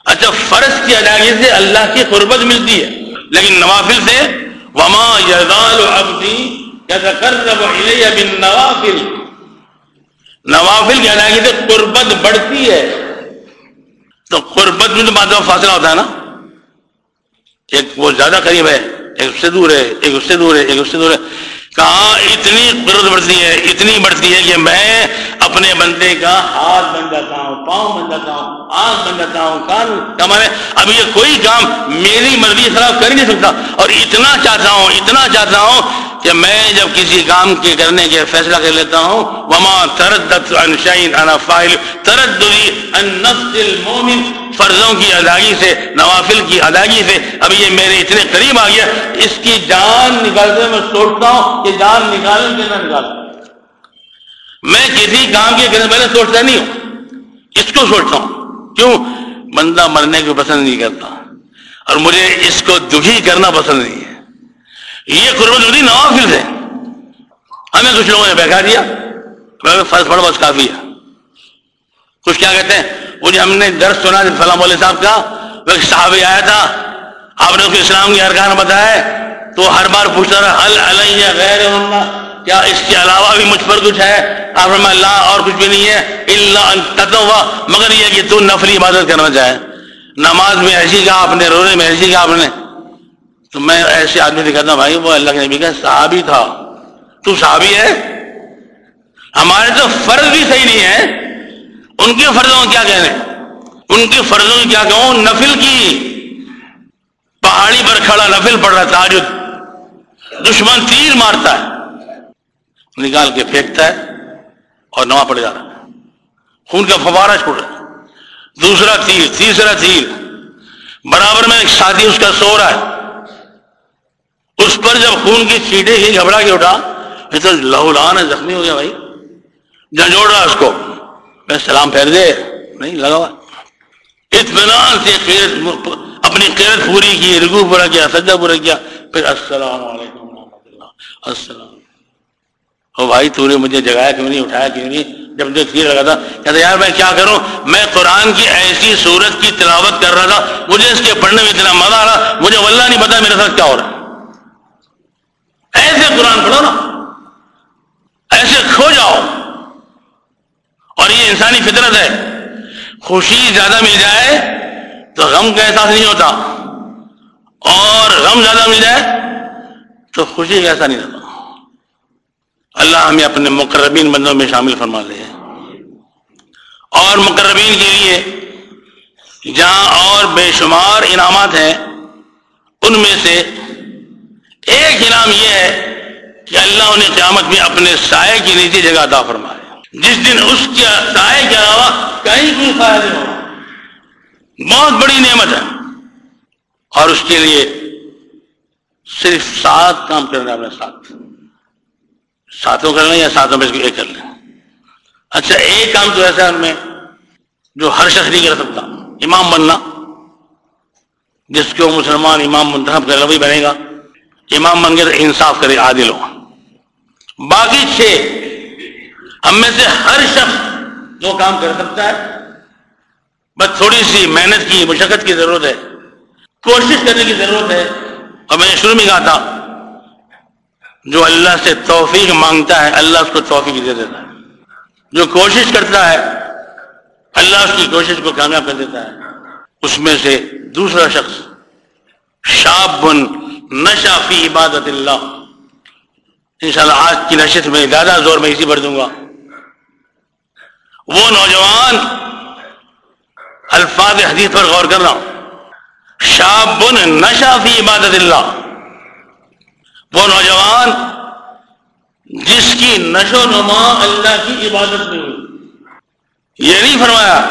اچھا فرض کی ادائیگی سے اللہ کی قربت ملتی ہے۔ لیکن نوافل سے، وما یزال عبدی یتقرب الیہ بالنوافل۔ نوافل کی ادائیگی سے قربت بڑھتی ہے۔ تو قربت میں تو بعد فاصلہ ہوتا ہے نا۔ ایک وہ زیادہ قریب ہے، ایک اس سے دور ہے، ایک اس سے دور ہے، ایک اس سے دور ہے۔ کہاں اتنی قربت بڑھتی ہے، اتنی بڑھتی ہے کہ میں اپنے بندے کا ہاتھ بن جاتا ہوں، پاؤں بن جاتا ہوں، آنکھ بن جاتا ہوں، کان۔ کمانے اب یہ کوئی کام میری مرضی خلاف کر نہیں سکتا۔ اور اتنا چاہتا ہوں، اتنا چاہتا ہوں کہ میں جب کسی کام کے کرنے کے فیصلہ کر لیتا ہوں، وما تردد عن شعین انا فائل ترددی عن نفس المومن فرضوں کی ادائیگی سے، نوافل کی ادائیگی سے اب یہ میرے اتنے قریب آ گیا، اس کی جان نکالتے میں سوچتا ہوں کہ جان نکالوں کہ نہ نکال میں کسی کام کے کرنے پہلے سوچتا نہیں ہوں، اس کو سوچتا ہوں۔ کیوں؟ بندہ مرنے کو پسند نہیں کرتا، اور مجھے اس کو دکھی کرنا پسند نہیں ہے۔ یہ قربت ہوتی نوافل سے ہمیں کچھ لوگوں نے بہکا دیا فرض پڑھ بس کافی ہے۔ کچھ کیا کہتے ہیں؟ وہ جو ہم نے درس سنا فلاں بولے صاحب کا، وہ ایک صحابی آیا تھا۔ آپ نے اس کو اسلام کی ارکان بتایا تو ہر بار پوچھتا رہا حل علیہ غیر اللہ؟ کیا اس کے علاوہ بھی مجھ پر کچھ ہے؟ آپ نے اللہ اور کچھ بھی نہیں ہے۔ اللہ تتوا مگر یہ کہ تو نفلی عبادت کرنا چاہے۔ نماز میں ایسی کہا آپ نے رونے میں ایسی کہا آپ نے۔ تو میں ایسے آدمی دکھاتا بھائی، وہ اللہ کے نبی کا صحابی تھا۔ تو صحابی ہے۔ ہمارے تو فرض بھی صحیح نہیں ہے۔ ان کے فرضوں کیا کہنے؟ ان کے فرضوں کی کیا کہوں؟ نفل کی پہاڑی پر کھڑا نفل پڑ رہا تاجد۔ دشمن تیر مارتا ہے، نکال کے پھینکتا ہے اور نواں پڑ جا رہا ہے۔ خون کا فوارہ چھوڑ رہا دوسرا تیر، تیسرا تیر۔ برابر میں ایک ساتھی، اس کا سو رہا ہے۔ اس پر جب خون کی چیٹیں ہی گھبرا کے اٹھا تو لہو لان زخمی ہو گیا بھائی۔ جھنجھوڑ رہا اس کو۔ سلام پھیر دے۔ نہیں لگا۔ ہوا اطمینان سے قیرت اپنی قیرت پوری کی، رگو پورا کیا سجا پورا کیا۔ پھر السلام علیکم اللہ۔ السلام۔ او بھائی، تو نے مجھے جگایا، کیوں نہیں اٹھایا، کیوں نہیں؟ جب مجھے تیر لگا تھا۔ کہتا یار، میں کیا کروں؟ میں قرآن کی ایسی صورت کی تلاوت کر رہا تھا۔ مجھے اس کے پڑھنے میں اتنا مزہ آ رہا۔ مجھے واللہ نہیں پتا میرے ساتھ کیا ہو رہا۔ ہے ایسے قرآن پڑھو نا۔ ایسے کھو جاؤ۔ اور یہ انسانی فطرت ہے۔ خوشی زیادہ مل جائے تو غم کا احساس نہیں ہوتا۔ اور غم زیادہ مل جائے تو خوشی کا احساس نہیں ہوتا۔ اللہ ہمیں اپنے مقربین بندوں میں شامل فرما لے۔ اور مقربین کے لیے جہاں اور بے شمار انعامات ہیں، ان میں سے ایک انعام یہ ہے کہ اللہ انہیں قیامت میں اپنے سائے کی نیچے جگہ عطا فرمائے۔ جس دن اس کے سائے کے علاوہ کہیں کوئی سایہ نہیں ہوگا بہت بڑی نعمت ہے۔ اور اس کے لیے صرف سات کام کرنا اپنے ساتھ ساتوں کر لیں یا ساتوں میں ایک کر لیں۔ اچھا ایک کام تو ایسا ہے ان میں جو ہر شخص نہیں کر سکتا۔ امام بننا، جس کو مسلمان امام منتخب کر وہی بنے گا۔ امام بن کے تو انصاف کرے، عادل ہو۔ باقی چھ ہم میں سے ہر شخص جو کام کر سکتا ہے، بس تھوڑی سی محنت کی، مشقت کی ضرورت ہے۔ کوشش کرنے کی ضرورت ہے۔ اور میں نے شروع میں کہا تھا، جو اللہ سے توفیق مانگتا ہے، اللہ اس کو توفیق دے دیتا ہے۔ جو کوشش کرتا ہے، اللہ اس کی کوشش کو کامیاب کر دیتا ہے۔ اس میں سے دوسرا شخص، شاب نشا فی عبادت اللہ۔ انشاءاللہ آج کی نشست میں زیادہ زور میں اسی بھر دوں گا۔ وہ نوجوان الفاظ حدیث پر غور کر رہا ہوں۔ شاب نشا فی عبادت اللہ۔ وہ نوجوان جس کی نشو نما اللہ کی عبادت میں ہوئی۔ یہ نہیں فرمایا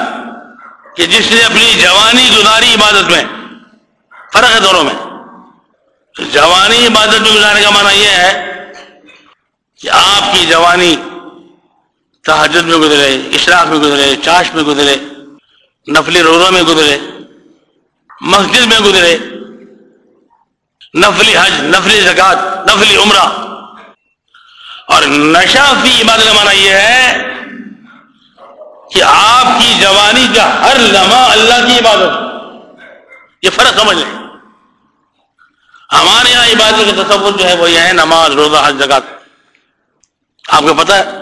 کہ جس نے اپنی جوانی گزاری عبادت میں، فرق ہے دونوں میں۔ جوانی عبادت میں گزارنے کا معنی یہ ہے کہ آپ کی جوانی تحجد میں گزرے، اشراق میں گزرے، چاش میں گزرے، نفلی روزوں میں گزرے، مسجد میں گزرے، نفلی حج، نفلی زکات، نفلی عمرہ۔ اور نشہ فی عبادت کا معنی یہ ہے کہ آپ کی جوانی کا ہر لمحہ اللہ کی عبادت۔ یہ فرق سمجھ لیں۔ ہمارے یہاں عبادت کا تصور جو ہے وہ یہ ہے، نماز، روزہ، حج، زکات۔ آپ کو پتا ہے؟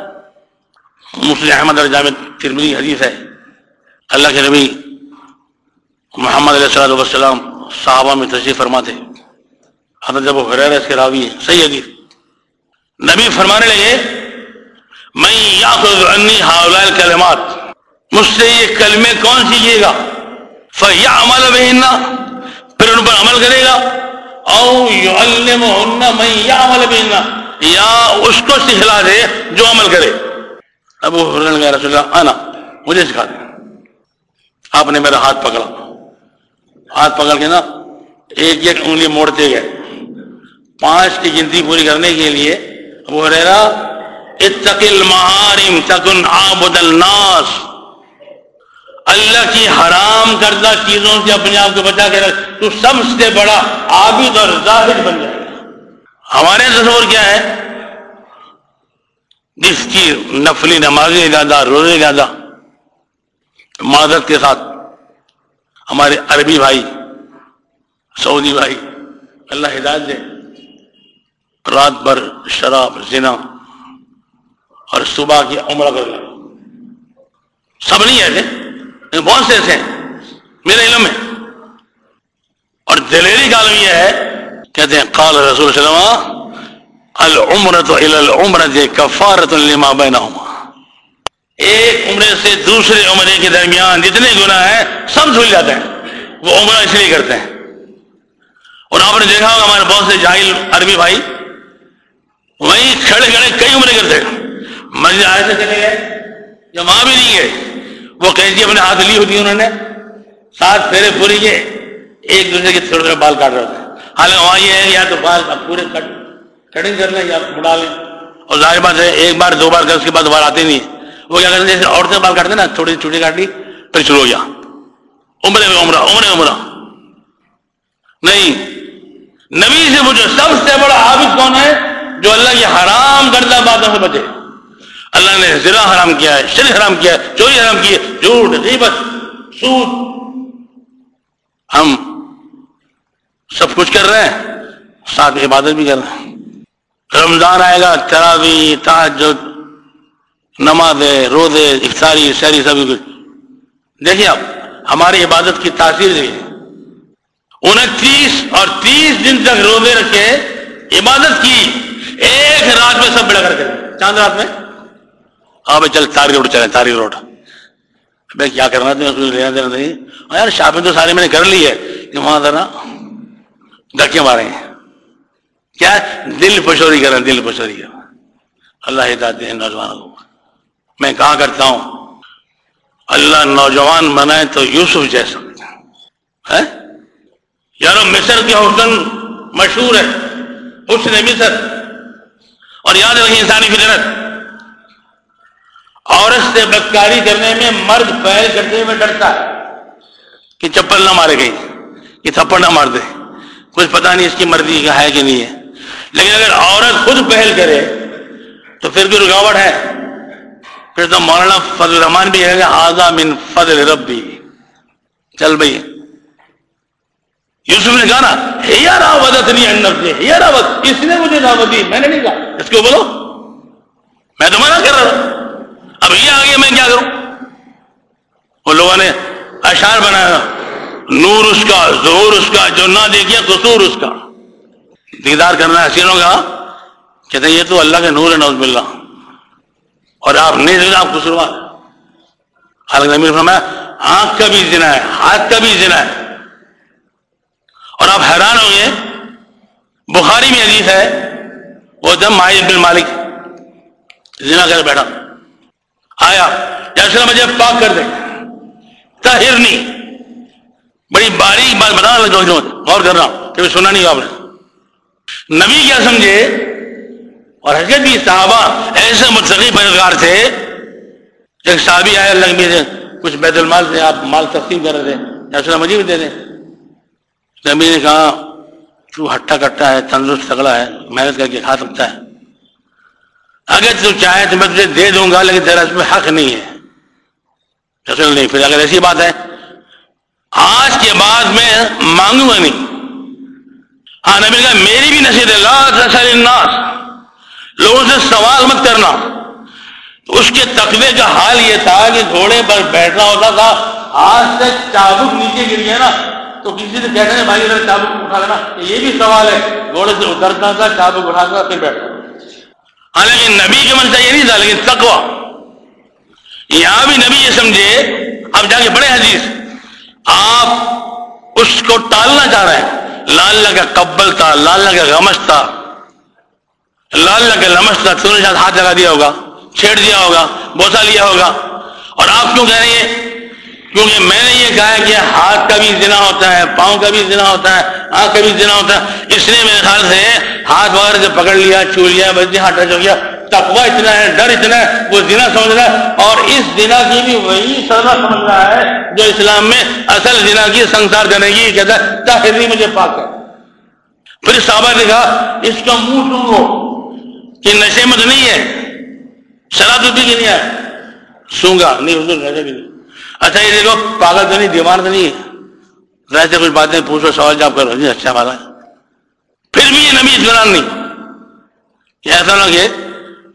مسلم احمد الجام ترمری حدیث ہے۔ اللہ کے نبی محمد علیہ السلام وسلام صحابہ میں تشریف فرما تھے حضرت جب حریر اس کے راوی ہے صحیح حدیث۔ نبی فرمانے لگے میں یاخذ عنی ہاؤلائل کلمات مجھ سے یہ کلمے کون سیکھے گا؟ فیا عمل بہننا پھر ان پر عمل کرے گا۔ او یعلمہن من یعمل بہننا یا اس کو سکھلا دے جو عمل کرے۔ ابو حرن کا رسول اللہ، آنا، مجھے سکھا دے۔ آپ نے میرا ہاتھ پکڑا۔ ہاتھ پکڑ کے نا، ایک ایک انگلی موڑتے گئے۔ پانچ کی گنتی پوری کرنے کے لیے وہ رہا اتقل محارم تکن عابد الناس۔ اللہ کی حرام کردہ چیزوں سے اپنے آپ کو بچا کے رکھ۔ تو سب سے بڑا عابد اور ظاہر بن جائے۔ ہمارے تصور کیا ہے؟ جس کی نفلی نمازیں زیادہ، روزے زیادہ، معذرت کے ساتھ ہمارے عربی بھائی، سعودی بھائی، اللہ ہدایت دے۔ رات بھر شراب، زنا اور صبح کی عمرہ کر لیں۔ سب نہیں ایسے بہت سے ایسے ہیں۔ میرے علم میں۔ اور دلیری کالم یہ ہے، کہتے ہیں، قال رسول صلی اللہ علیہ وسلم العمرت الى العمرت کفارت لما بینہما ایک عمرے سے دوسرے عمرے کے درمیان جتنے گناہ ہیں، سب دھل جاتے ہیں۔ وہ عمرہ اس لیے کرتے ہیں۔ اور آپ نے دیکھا ہوگا ہمارے بہت سے جاہل عربی بھائی، وہیں کھڑے کھڑے کئی عمرے کرتے مسجد آئے سے چلے گئے۔ یا وہاں بھی نہیں گئے، وہ کہیں اپنے ہاتھ لی ہوتی انہوں نے۔ ساتھ پھیرے پوری کے ایک دوسرے کے تھوڑے تھوڑے بال کاٹ رہے ہوتے حالانکہ وہاں یہ ہے، یا تو بال پورے کٹ۔ کٹنگ کر لیں یا مڑا لیں۔ اور ظاہر بات ہے، ایک بار، دو بار کر اس کے بعد دوبارہ آتے نہیں وہ کیا کرتے جیسے عورتیں بال کاٹتے نا تھوڑی چھوٹی کاٹ لی پھر شروع ہو گیا۔ عمرے میں عمرہ، عمرے عمرہ۔ نہیں، نبی سے پوچھو، سب سے بڑا عابد کون ہے؟ جو اللہ کی حرام کردہ باتوں سے بچے۔ اللہ نے زرا حرام کیا ہے، شرک حرام کیا ہے، چوری حرام کی ہے، جھوٹ، غیبت، سود۔ ہم سب کچھ کر رہے ہیں، ساتھ عبادت بھی کر رہے ہیں۔ رمضان آئے گا تراوی تحجد نماز روزے، افطاری شہری سب کچھ۔ دیکھیے آپ، ہماری عبادت کی تاثیر دیکھیے انتیس اور تیس دن تک روزے رکھے، عبادت کی ایک رات میں سب بڑا کر کے۔ چاند رات میں؟ ہاں بھائی، چل تاری روڈ چلے تاری روڈ۔ بھائی، کیا کرنا تھا لینا دینا نہیں۔ یار، شاپنگ تو ساری میں نے کر لی ہے۔ کہ وہاں ذرا دھکے مارے ہیں کیا دل پشوری کریں دل پشوری کریں اللہ ہدایت دے نوجوانوں کو میں کہا کرتا ہوں؟ اللہ نوجوان بنائے تو یوسف جیسا۔ ہے یارو، مصر کی حسن مشہور ہے۔ حسن مصر اور یاد رکھیں انسانی فطرت۔ عورت سے بدکاری کرنے میں، مرد پہل کرتے ہوئے ڈرتا ہے۔ کہ چپل نہ مارے گئی کہ تھپڑ نہ مار دے۔ کچھ پتا نہیں اس کی مرضی کا ہے کہ نہیں ہے۔ لیکن اگر عورت خود پہل کرے تو پھر بھی رکاوٹ ہے۔ پھر تو مولانا فضل الرحمان بھی ہے آزا من فضل ربی. چل بھائی یوسف نے کہا نا، ہیا راوت نہیں انب سے ہیا راوت اس نے مجھے دعوت دی میں نے نہیں کہا۔ اس کو بولو۔ میں تو منع کر رہا تھا۔ اب یہ آگے میں کیا کروں؟ وہ لوگوں نے اشار بنایا۔ نور اس کا ظہور اس کا، جو نہ دیکھیا قصور اس کا۔ دیدار کرنا حسینوں کا کہتے ہیں، یہ تو اللہ کے نور ہے نوز باللہ۔ اور آپ نہیں دیکھتے، آپ قصوروار حالانکہ نبی فرمایا، آنکھ کا بھی زنا ہے، ہاتھ کا بھی زنا ہے۔ اور آپ حیران ہوں گے بخاری میں عزیز ہے، وہ جب ماہر بن مالک زنا کر بیٹھا۔ آیا جیسے مجھے پاک کر دے۔ تاہرنی بڑی باریک بات بتانا لگا غور کر رہا ہوں، کہ سنا نہیں آپ نے۔ نبی کیا سمجھے؟ اور حضرت بھی صحابہ ایسے متقی پیدگار تھے ایک صحابی آئے، اللہ کے کچھ بیت المال سے آپ مال تقسیم کر رہے تھے یا سنا مجھے بھی دے دیں۔ نبی نے کہا، تو ہٹا کٹا ہے، تندرست تگڑا ہے، محنت کر کے کھا سکتا ہے۔ اگر تو چاہے تو میں تجھے دے دوں گا، لیکن تیرا اس میں حق نہیں ہے۔ رسول نہیں، پھر اگر ایسی بات ہے، آج کے بعد میں مانگوں گا نہیں۔ ہاں نبی کہا، میری بھی نصیحت ہے الناس۔ لوگوں سے سوال مت کرنا۔ اس کے تقوی کا حال یہ تھا کہ گھوڑے پر بیٹھنا ہوتا تھا، آج سے چابک نیچے گر گیا نا، تو کسی سے کہتے ہیں بھائی، ادھر چابک اٹھا لینا۔ یہ بھی سوال ہے۔ گھوڑے سے اترتا تھا، چابک اٹھا کر پھر بیٹھتا حالانکہ نبی کے من یہ نہیں تھا، لیکن تقوا یہاں بھی نبی یہ سمجھے۔ اب جا کے بڑے حدیث۔ آپ اس کو ٹالنا چاہ رہے ہیں۔ لال کا قبل تھا لال کا غمش تھا لال کا لمش تھا تم نے ہاتھ لگا دیا ہوگا، چھیڑ دیا ہوگا، بوسا لیا ہوگا۔ اور آپ کیوں کہہ رہے ہیں؟ کیونکہ میں نے یہ کہا کہ ہاتھ کا بھی زنا ہوتا ہے، پاؤں کا بھی زنا ہوتا ہے، آنکھ کا بھی زنا ہوتا ہے۔ اس نے میرے خیال سے ہاتھ وغیرہ سے پکڑ لیا، چھو لیا، بس ہاتھ ٹچ ہو گیا۔ تقوی اتنا ہے، ڈر اتنا ہے، وہ زنا سمجھ رہا ہے۔ اور اس زنا کی بھی وہی سزا سمجھ رہا ہے جو اسلام میں اصل زنا کی سنسار کرنے کی کہتا ہے تاہری مجھے پاک ہے پھر صحابہ نے کہا، اس کا منہ سن کہ نشے میں تو نہیں ہے، شراب بھی نہیں ہے۔ سونگا نہیں حضور، نشے بھی نہیں۔ اچھا یہ دیکھو، پاگل تو نہیں دیوار تو نہیں ہے۔ ویسے کچھ باتیں، پوچھو، سوال جواب کرو۔ جی اچھا والا پھر بھی یہ نبی اطمینان نہیں۔ کہ ایسا نہ کہ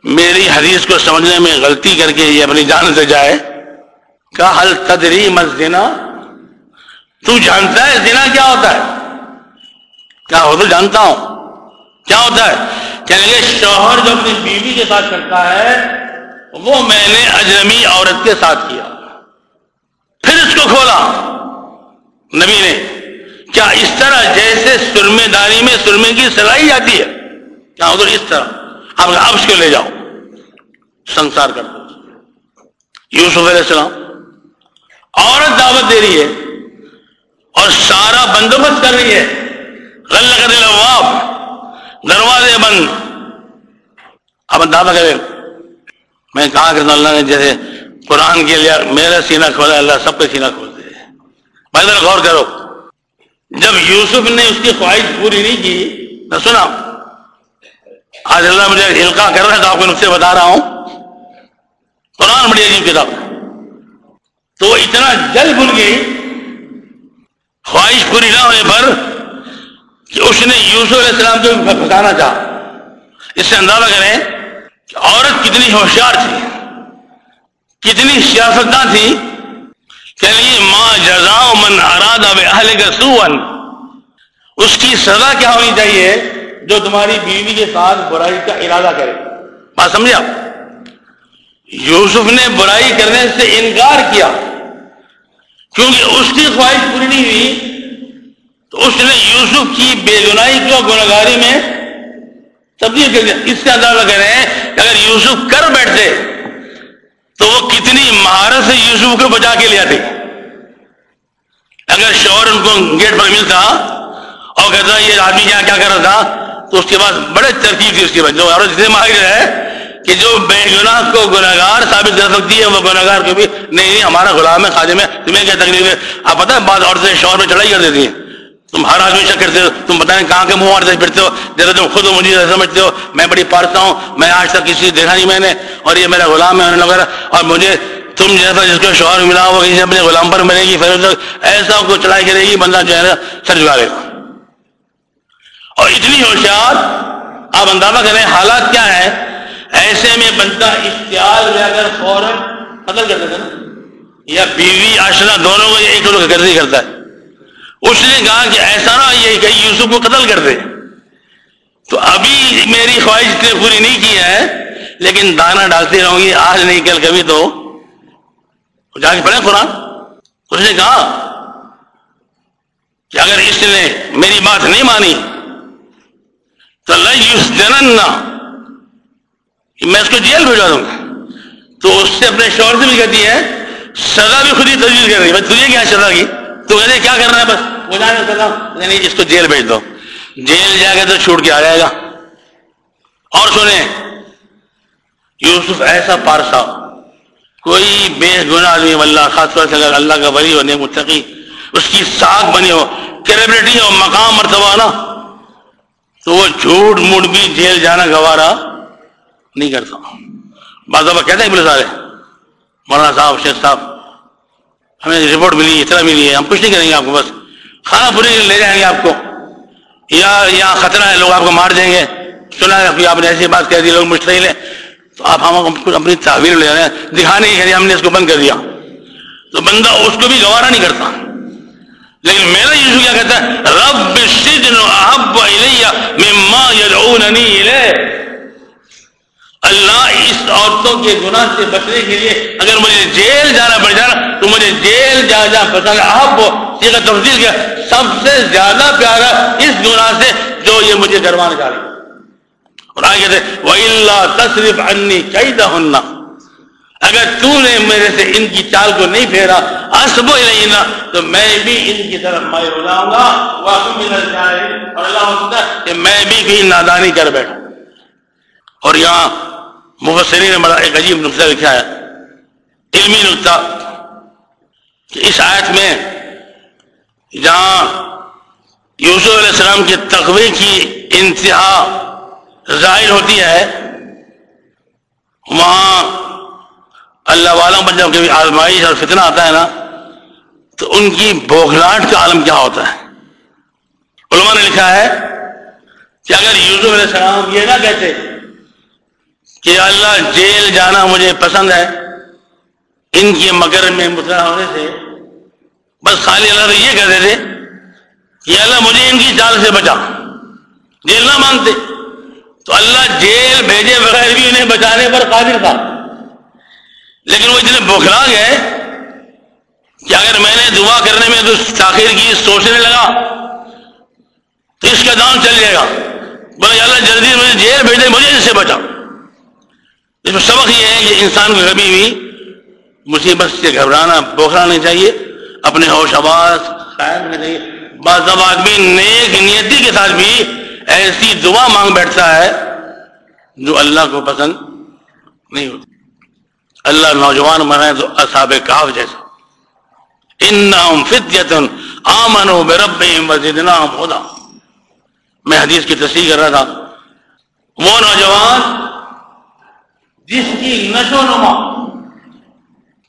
میری حدیث کو سمجھنے میں غلطی کر کے یہ اپنی جان سے جائے کہ حل تدری مزدینا تو جانتا ہے دینا کیا ہوتا ہے؟ کیا ہو تو جانتا ہوں۔ کیا ہوتا ہے؟ کہنے گے شوہر جو اپنی بیوی کے ساتھ کرتا ہے، وہ میں نے اجنبی عورت کے ساتھ کیا۔ پھر اس کو کھولا۔ نبی نے، کیا اس طرح جیسے سرمے داری میں سرمے کی سلائی جاتی ہے؟ کیا ادھر اس طرح؟ اب ابس کو لے جاؤ؟ سنسار کر دو۔ یوسف علیہ السلام عورت دعوت دے رہی ہے اور سارا بندوبست کر رہی ہے۔ غل کر لواب دروازے بند۔ اب دعوت کرے میں کہا کہ اللہ نے جیسے قرآن کے لیے میرا سینہ کھولا اللہ سب کا سینہ کھول دے۔ بھائی ذرا غور کرو۔ جب یوسف نے اس کی خواہش پوری نہیں کی، میں سنا۔ آج اللہ مجھے ہلکا کر رہا ہے، تو آپ کو نقصے بتا رہا ہوں۔ قرآن بڑی عجیب کتاب تو وہ اتنا جل بھول گئی خواہش پوری نہ ہونے پر کہ اس نے یوسف علیہ السلام کو پھنسانا چاہا۔ اس سے اندازہ کریں کہ عورت کتنی ہوشیار تھی، کتنی سیاستداں تھی کہ ماں جزا من اراد اب اہل کا سون اس کی سزا کیا ہونی چاہیے جو تمہاری بیوی کے ساتھ برائی کا ارادہ کرے؟ بات سمجھا یوسف نے برائی کرنے سے انکار کیا، کیونکہ اس کی خواہش پوری نہیں ہوئی، تو اس نے یوسف کی بے گنائی کو گناگاری میں تبدیل کر دیا۔ اس سے اندازہ کر رہے ہیں کہ اگر یوسف کر بیٹھتے، تو وہ کتنی مہارت سے یوسف کو بچا کے لے آتے۔ اگر شوہر ان کو گیٹ پر ملتا اور کہتا، یہ آدمی یہاں کیا کر رہا تھا؟ تو اس کے بعد بڑے ترتیب تھی اس کے بعد جو عورت جتنے ماہر ہے کہ جو بے گناہ کو گناگار ثابت کر سکتی ہے، وہ گناگار کو بھی نہیں نہیں، ہمارا غلام ہے، خادم ہے، تمہیں کیا تکلیف ہے؟ آپ پتہ ہے، بعض عورتیں شوہر میں چڑھائی کر دیتی ہیں۔ تم ہر آدمی شک کرتے ہو، تم بتائیں کہاں کے منہ مارتے پھرتے ہو، جیسے تم خود مجھے سمجھتے ہو، میں بڑی پارتا ہوں، میں آج تک کسی دیکھا نہیں میں نے، اور یہ میرا غلام ہے وغیرہ اور مجھے تم جیسا جس کو شوہر ملا، وہ کسی اپنے غلام پر ملے گی پھر ایسا کو چڑھائی کرے گی، بندہ جو ہے نا، سر جھکا لے گا۔ اور اتنی ہوشیار، آپ اندازہ کریں، حالات کیا ہے ایسے میں بندہ اختیار میں اگر فوراً قتل کر دیتا نا، یا بیوی آشنا دونوں کو ایک لوگ قتل کرتا ہے۔ اس نے کہا کہ ایسا نہ یہ کہ یوسف کو قتل کر دے۔ تو ابھی میری خواہش اتنے پوری نہیں کی ہے، لیکن دانا ڈالتی رہوں گی۔ آج نہیں، کل کبھی تو۔ جا کے پڑھے قرآن۔ اس نے کہا کہ اگر اس نے میری بات نہیں مانی، تو لس میں اس کو جیل بھیجوا دوں گا۔ تو اس سے اپنے شوہر سے بھی کہتی ہے سزا بھی خود ہی تجویز کر رہی ہے تجھے کیا سزا کی۔ تو کہتے کیا کرنا ہے؟ بس سزا۔ نہیں اس کو جیل بھیج دو۔ جیل جا کے تو چھوٹ کے آ جائے گا۔ اور سنیں، یوسف ایسا پارسا، کوئی بے گناہ آدمی اللہ خاص طور سے اگر اللہ کا ولی بنے متقی، اس کی ساکھ بنی ہو، کریبلٹی ہو، مقام مرتبہ نا، تو وہ جھوٹ موٹ بھی جیل جانا گوارا۔ نہیں کرتا۔ بعض دفعہ کہتے ہیں پولیس والے مولانا صاحب، شیخ صاحب، ہمیں رپورٹ ملی اتنا ملی ہے، ہم کچھ نہیں کریں گے آپ کو، بس کھانا پوری لے جائیں گے آپ کو۔ یا یہاں خطرہ ہے، لوگ آپ کو مار دیں گے۔ سنا ہے، آپ نے ایسی بات کہہ دی، لوگ مشتعل ہیں۔ تو آپ ہم اپنی تعویر لے رہے ہیں دکھانے کی ہم نے اس کو بند کر دیا۔ تو بندہ اس کو بھی گوارا نہیں کرتا۔ لیکن میرا یوسو کیا کہتا ہے؟ رب السجن احب الیہ مما یدعوننی الیہ۔ اللہ اس عورتوں کے گناہ سے بچنے کے لیے اگر مجھے جیل جانا پڑ جانا، تو مجھے جیل جا جا پسند آپ یہ تفصیل کیا سب سے زیادہ پیارا اس گناہ سے جو یہ مجھے گرمان کا اور آگے کہتے وہ اللہ تصرف انی چاہیے اگر تو نے میرے سے ان کی چال کو نہیں پھیرا اسب لینا تو میں بھی ان کی طرف مائل ہو جاؤں گا۔ اور اللہ کہ میں بھی بھی نادانی کر بیٹھوں اور یہاں مبصری نے بڑا ایک عجیب نقطہ لکھا ہے۔ علمی نقطہ کہ اس آیت میں جہاں یوسف علیہ السلام کے تقوی کی انتہا ظاہر ہوتی ہے، وہاں اللہ والوں پر جب کبھی آزمائش اور فتنہ آتا ہے نا، تو ان کی بوکھلاٹ کا عالم کیا ہوتا ہے؟ علماء نے لکھا ہے کہ اگر یوسف علیہ السلام یہ نہ کہتے کہ اللہ جیل جانا مجھے پسند ہے، ان کے مگر میں مترا ہونے سے۔ بس خالی اللہ یہ کہتے تھے کہ اللہ مجھے ان کی چال سے بچا۔ جیل نہ مانگتے تو اللہ جیل بھیجے بغیر بھی انہیں بچانے پر قادر تھا۔ لیکن وہ اتنے بوکھلا گئے کہ اگر میں نے دعا کرنے میں تو تاخیر کی سوچنے لگا، تو اس کا دام چل جائے گا۔ بولے اللہ جلدی مجھے جیل بھیجے، مجھے اس سے بچا۔ اس میں سبق یہ ہے کہ انسان کو کبھی بھی مصیبت سے گھبرانا بوکھنا نہیں چاہیے۔ اپنے ہوش آواز قائم کرنا چاہیے بعض آدمی نیک نیتی کے ساتھ بھی ایسی دعا مانگ بیٹھتا ہے جو اللہ کو پسند نہیں ہوتی۔ اللہ نوجوان مرائے تو اصحاب کاف جیسا ان فتیت آمن برب وزدنا خدا میں حدیث کی تصحیح کر رہا تھا۔ وہ نوجوان جس کی نشو نما۔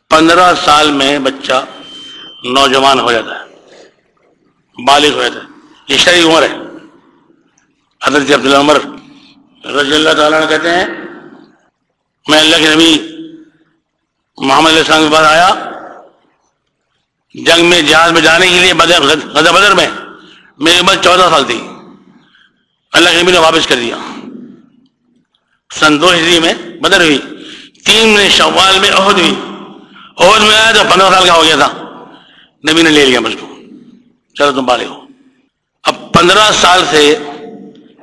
پندرہ سال میں بچہ نوجوان ہو جاتا ہے، بالغ ہو جاتا ہے، یہ شری عمر ہے۔ حضرت عبداللہ عمر رضی اللہ تعالیٰ نے کہتے ہیں، میں اللہ کے نبی محمد علیہ السلام کے پاس آیا، جنگ میں جہاز میں جانے کے لیے غزہ بدر میں، میری عمر چودہ سال تھی۔ اللہ کے نبی نے واپس کر دیا۔ سن دو ہجری میں بدر ہوئی، تین شوال میں عہد ہوئی۔ عہد میں آیا تو پندرہ سال کا ہو گیا تھا۔ نبی نے لے لیا مجھ کو چلو تم بالے ہو۔ اب پندرہ سال سے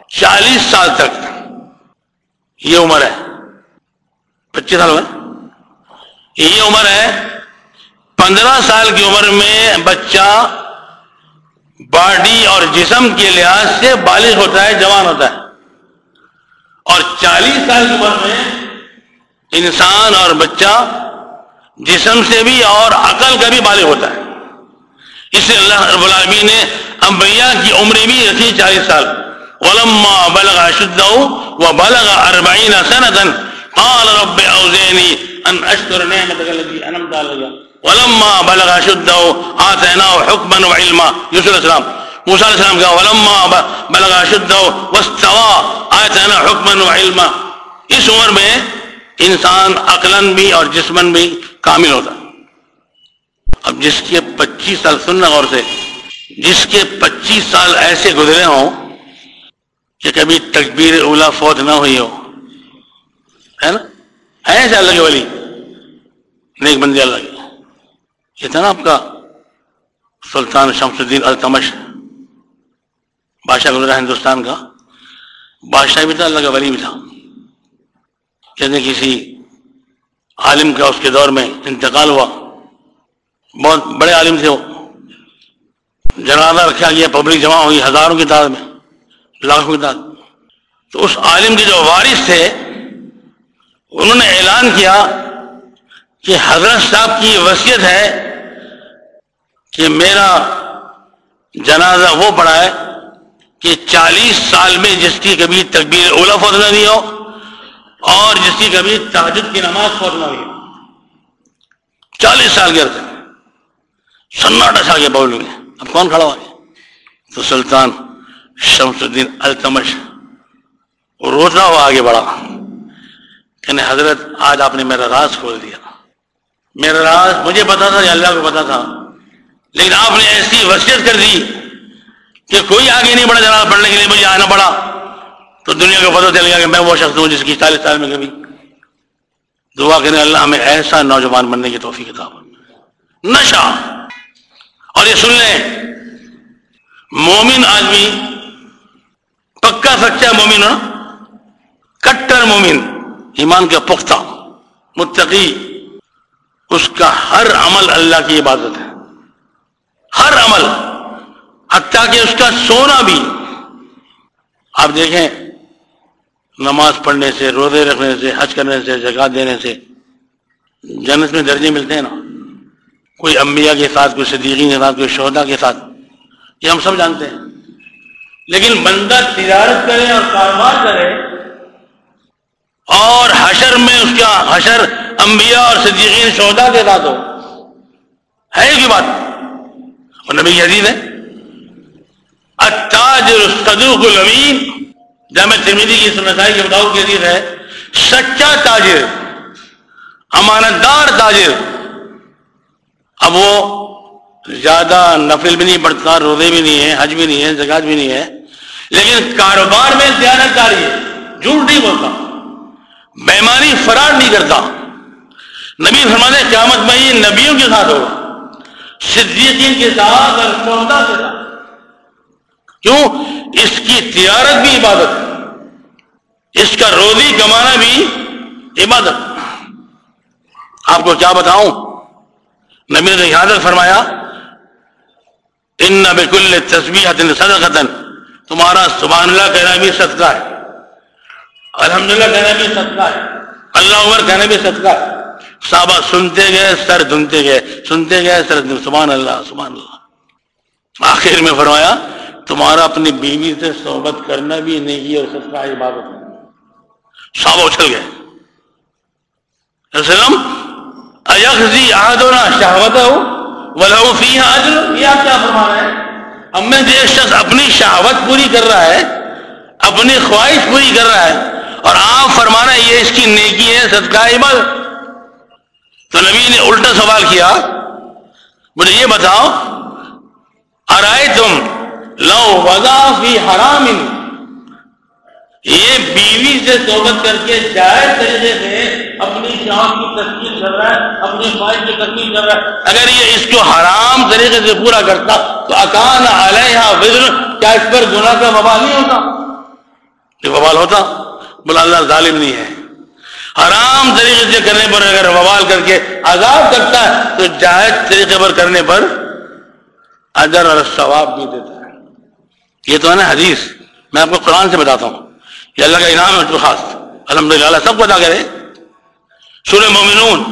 چالیس سال تک یہ عمر ہے۔ پچیس سال میں یہ عمر ہے پندرہ سال کی عمر میں بچہ باڈی اور جسم کے لحاظ سے بالغ ہوتا ہے، جوان ہوتا ہے۔ اور چالیس سال کی عمر میں انسان اور بچہ جسم سے بھی اور عقل کا بھی بالغ ہوتا ہے۔ اس سے اللہ رب العالمین نے انبیاء کی عمر بھی رکھی چالیس سال۔ ولما بلغ اشدہ و بلغ اربعین سنتا قال رب اوزینی ان اشکر نعمتك التي انعمت علي۔ ولما بلغ اشده اتيناه حكما وعلما۔ یوسف علیہ السلام موسی علیہ السلام کا ولما بلغ اشده واستوى. اتينا حكما وعلما اس عمر میں انسان عقلن بھی اور جسمن بھی کامل ہوتا اب جس کے پچیس سال سننا غور سے، جس کے پچیس سال ایسے گزرے ہوں کہ کبھی تکبیر اولا فوت نہ ہوئی ہو۔ ہے نا؟ ایسے اللہ کے ولی۔ نیک بندی اللہ کی یہ تھا نا آپ کا سلطان شمس الدین التمش بادشاہ گزرا ہندوستان کا۔ بادشاہ بھی تھا، اللہ کا ولی بھی تھا۔ کہتے کسی عالم کا اس کے دور میں انتقال ہوا۔ بہت بڑے عالم تھے وہ۔ جنازہ رکھا گیا، پبلک جمع ہوئی ہزاروں کی تعداد میں، لاکھوں کی تعداد۔ تو اس عالم کے جو وارث تھے، انہوں نے اعلان کیا کہ حضرت صاحب کی وصیت ہے کہ میرا جنازہ وہ پڑا ہے کہ چالیس سال میں جس کی کبھی تکبیر اولا فوت نہ دی ہو اور جس کی کبھی تحجد کی نماز فوت نہ ہوئی چالیس سال کے عرصے سناٹا چھا گیا بول میں۔ اب کون کھڑا ہوا تو سلطان شمس الدین التمش۔ روزہ ہوا آگے بڑھا۔ کہ حضرت، آج آپ نے میرا راز کھول دیا۔ میرا راز مجھے پتا تھا یا اللہ کو پتا تھا، لیکن آپ نے ایسی وصیت کر دی۔ کہ کوئی آگے نہیں بڑھا، جناب پڑھنے کے لیے مجھے آنا پڑا۔ تو دنیا کو پتہ چل گیا کہ میں وہ شخص ہوں جس کی چالیس سال میں کبھی دعا کریں اللہ ہمیں ایسا نوجوان بننے کی توفیق کتاب نشہ۔ اور یہ سن لیں، مومن آدمی، پکا سچا مومن ہاں؟ کٹر مومن، ایمان کا پختہ، متقی، اس کا ہر عمل اللہ کی عبادت ہے۔ ہر عمل۔ حتیٰ کہ اس کا سونا بھی آپ دیکھیں، نماز پڑھنے سے، روزے رکھنے سے، حج کرنے سے جگہ دینے سے جنت میں درجے ملتے ہیں نا۔ کوئی انبیاء کے ساتھ، کوئی صدیقین کے ساتھ، کوئی شہدا کے ساتھ، یہ ہم سب جانتے ہیں۔ لیکن بندہ تجارت کرے اور کاروبار کرے اور حشر میں اس کا حشر انبیاء اور صدیقین شہدا کے ساتھ ہو، ہے کی بات۔ اور نبی حدیث ہے التاجر الصدوق الامین، جامع ترمیدی کی سنتائی کے بتاؤ کی حدیث ہے، سچا تاجر امانت دار تاجر۔ اب وہ زیادہ نفل بھی نہیں پڑتا روزے بھی نہیں ہے حج بھی نہیں ہے زکات بھی نہیں ہے لیکن کاروبار میں زیادہ داری ہے جھوٹ نہیں بولتا بیمانی فرار نہیں کرتا۔ نبی فرمانے قیامت میں یہ نبیوں کے ساتھ ہوگا، صدیقین کے ساتھ اور سودا کے ساتھ۔ کیوں؟ اس کی تجارت بھی عبادت، اس کا روزی کمانا بھی عبادت۔ آپ کو کیا بتاؤں؟ نبی نے حاضر فرمایا، ان بکل تصویر صدقتن تمہارا سبحان اللہ کہنا بھی صدقہ ہے۔ الحمدللہ کہنا بھی صدقہ ہے۔ اللہ عمر کہنا بھی صدقہ ہے۔ صحابہ سنتے گئے، سر دھنتے گئے، سنتے گئے، سر سبحان اللہ سبحان اللہ۔ آخر میں فرمایا تمہارا اپنی بیوی سے صحبت کرنا بھی نہیں کی اور صدقہ عبادت ہے۔ صحابہ اچھل گئے۔ رسلم ایخزی آدونا شہوت ہو ولہو فیہا اجر۔ یہ آپ کیا فرما رہے ہیں؟ اب میں جو شخص اپنی شہوت پوری کر رہا ہے، اپنی خواہش پوری کر رہا ہے، اور آپ فرمانا یہ اس کی نیکی ہے، صدقہ عبادت۔ تو نبی نے الٹا سوال کیا، مجھے یہ بتاؤ، ارائے تم لو وضا فی حرام. یہ بیوی سے صحبت کر کے جائز طریقے سے اپنی شام کی تصویر کر رہا ہے اپنی خواہش کی تصویر کر رہا ہے۔ اگر یہ اس کو حرام طریقے سے پورا کرتا تو اکان علیہ وزر، کیا اس پر گناہ کا بوال نہیں ہوتا؟ یہ بوال ہوتا؟ بولا اللہ ظالم نہیں ہے۔ حرام طریقے سے کرنے پر اگر بوال کر کے عذاب کرتا ہے تو جائز طریقے پر کرنے پر اجر اور ثواب بھی دیتا۔ ہے یہ تو ہے نا حدیث، میں آپ کو قرآن سے بتاتا ہوں۔ یہ اللہ کا انعام ہے خاص الحمد للہ سب کو ادا کرے۔ سورہ مومنون۔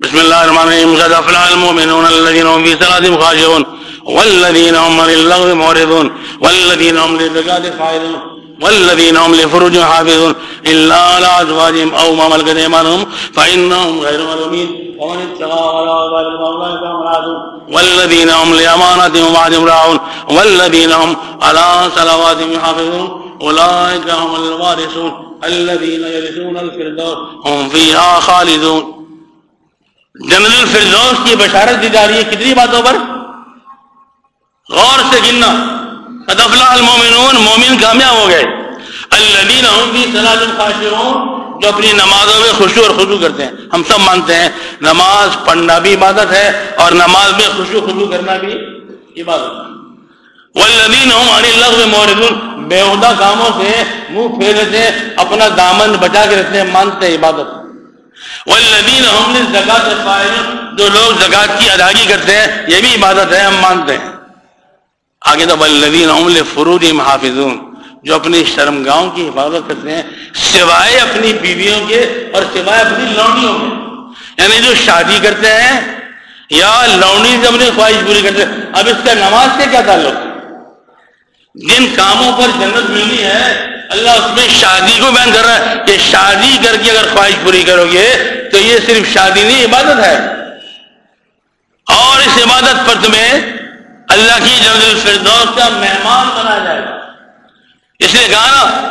بسم اللہ الرحمن الرحیم۔ قد افلح المؤمنون الذين هم في صلاتهم خاشعون والذين هم عن اللغو معرضون والذين هم للزكاة فاعلون والذين هم لفروجهم حافظون إلا على أزواجهم أو ما ملكت أيمانهم فإنهم غير ملومين ومن اتقى ولا ذلك فأولئك هم العادون والذين هم لأمانتهم وعدهم راعون. والذين هم على صلواتهم يحافظون. أولئك هم الوارثون. الذين يرثون الفردوس. هم فيها خالدون. جنرل الفردوس کی بشارت دی جا رہی ہے کتنی باتوں پر؟ غور سے گننا. ادفلا المومنون مومن کامیاب ہو گئے۔ الذین جو اپنی نمازوں میں خوشو اور خضو کرتے ہیں۔ ہم سب مانتے ہیں، نماز پڑھنا بھی عبادت ہے اور نماز میں خوشو خضو کرنا بھی عبادت ہے۔ والذین هم عن اللغو معرضون۔ بےہودہ کاموں سے منہ پھیر اپنا دامن بچا کے رکھتے ہیں، مانتے ہیں عبادت۔ والذین هم للزکات قائلون۔ جو لوگ زکات کی ادائیگی کرتے ہیں، یہ بھی عبادت ہے، ہم مانتے ہیں۔ آگے تو والذین هم لفروجهم حافظون، جو اپنی شرمگاہوں کی حفاظت کرتے ہیں، سوائے اپنی بیویوں کے اور سوائے اپنی لونڈیوں کے۔ یعنی جو شادی کرتے ہیں یا لونڈی سے اپنی خواہش پوری کرتے ہیں، اب اس کا نماز سے کیا تعلق؟ جن کاموں پر جنت ملنی ہے، اللہ اس میں شادی کو بیان کر رہا ہے کہ شادی کر کے اگر خواہش پوری کرو گے، تو یہ صرف شادی نہیں، عبادت ہے۔ اور اس عبادت پر تمہیں اللہ کی جنرل الفردوس کا مہمان بنایا جائے گا۔ اس لیے کہا نا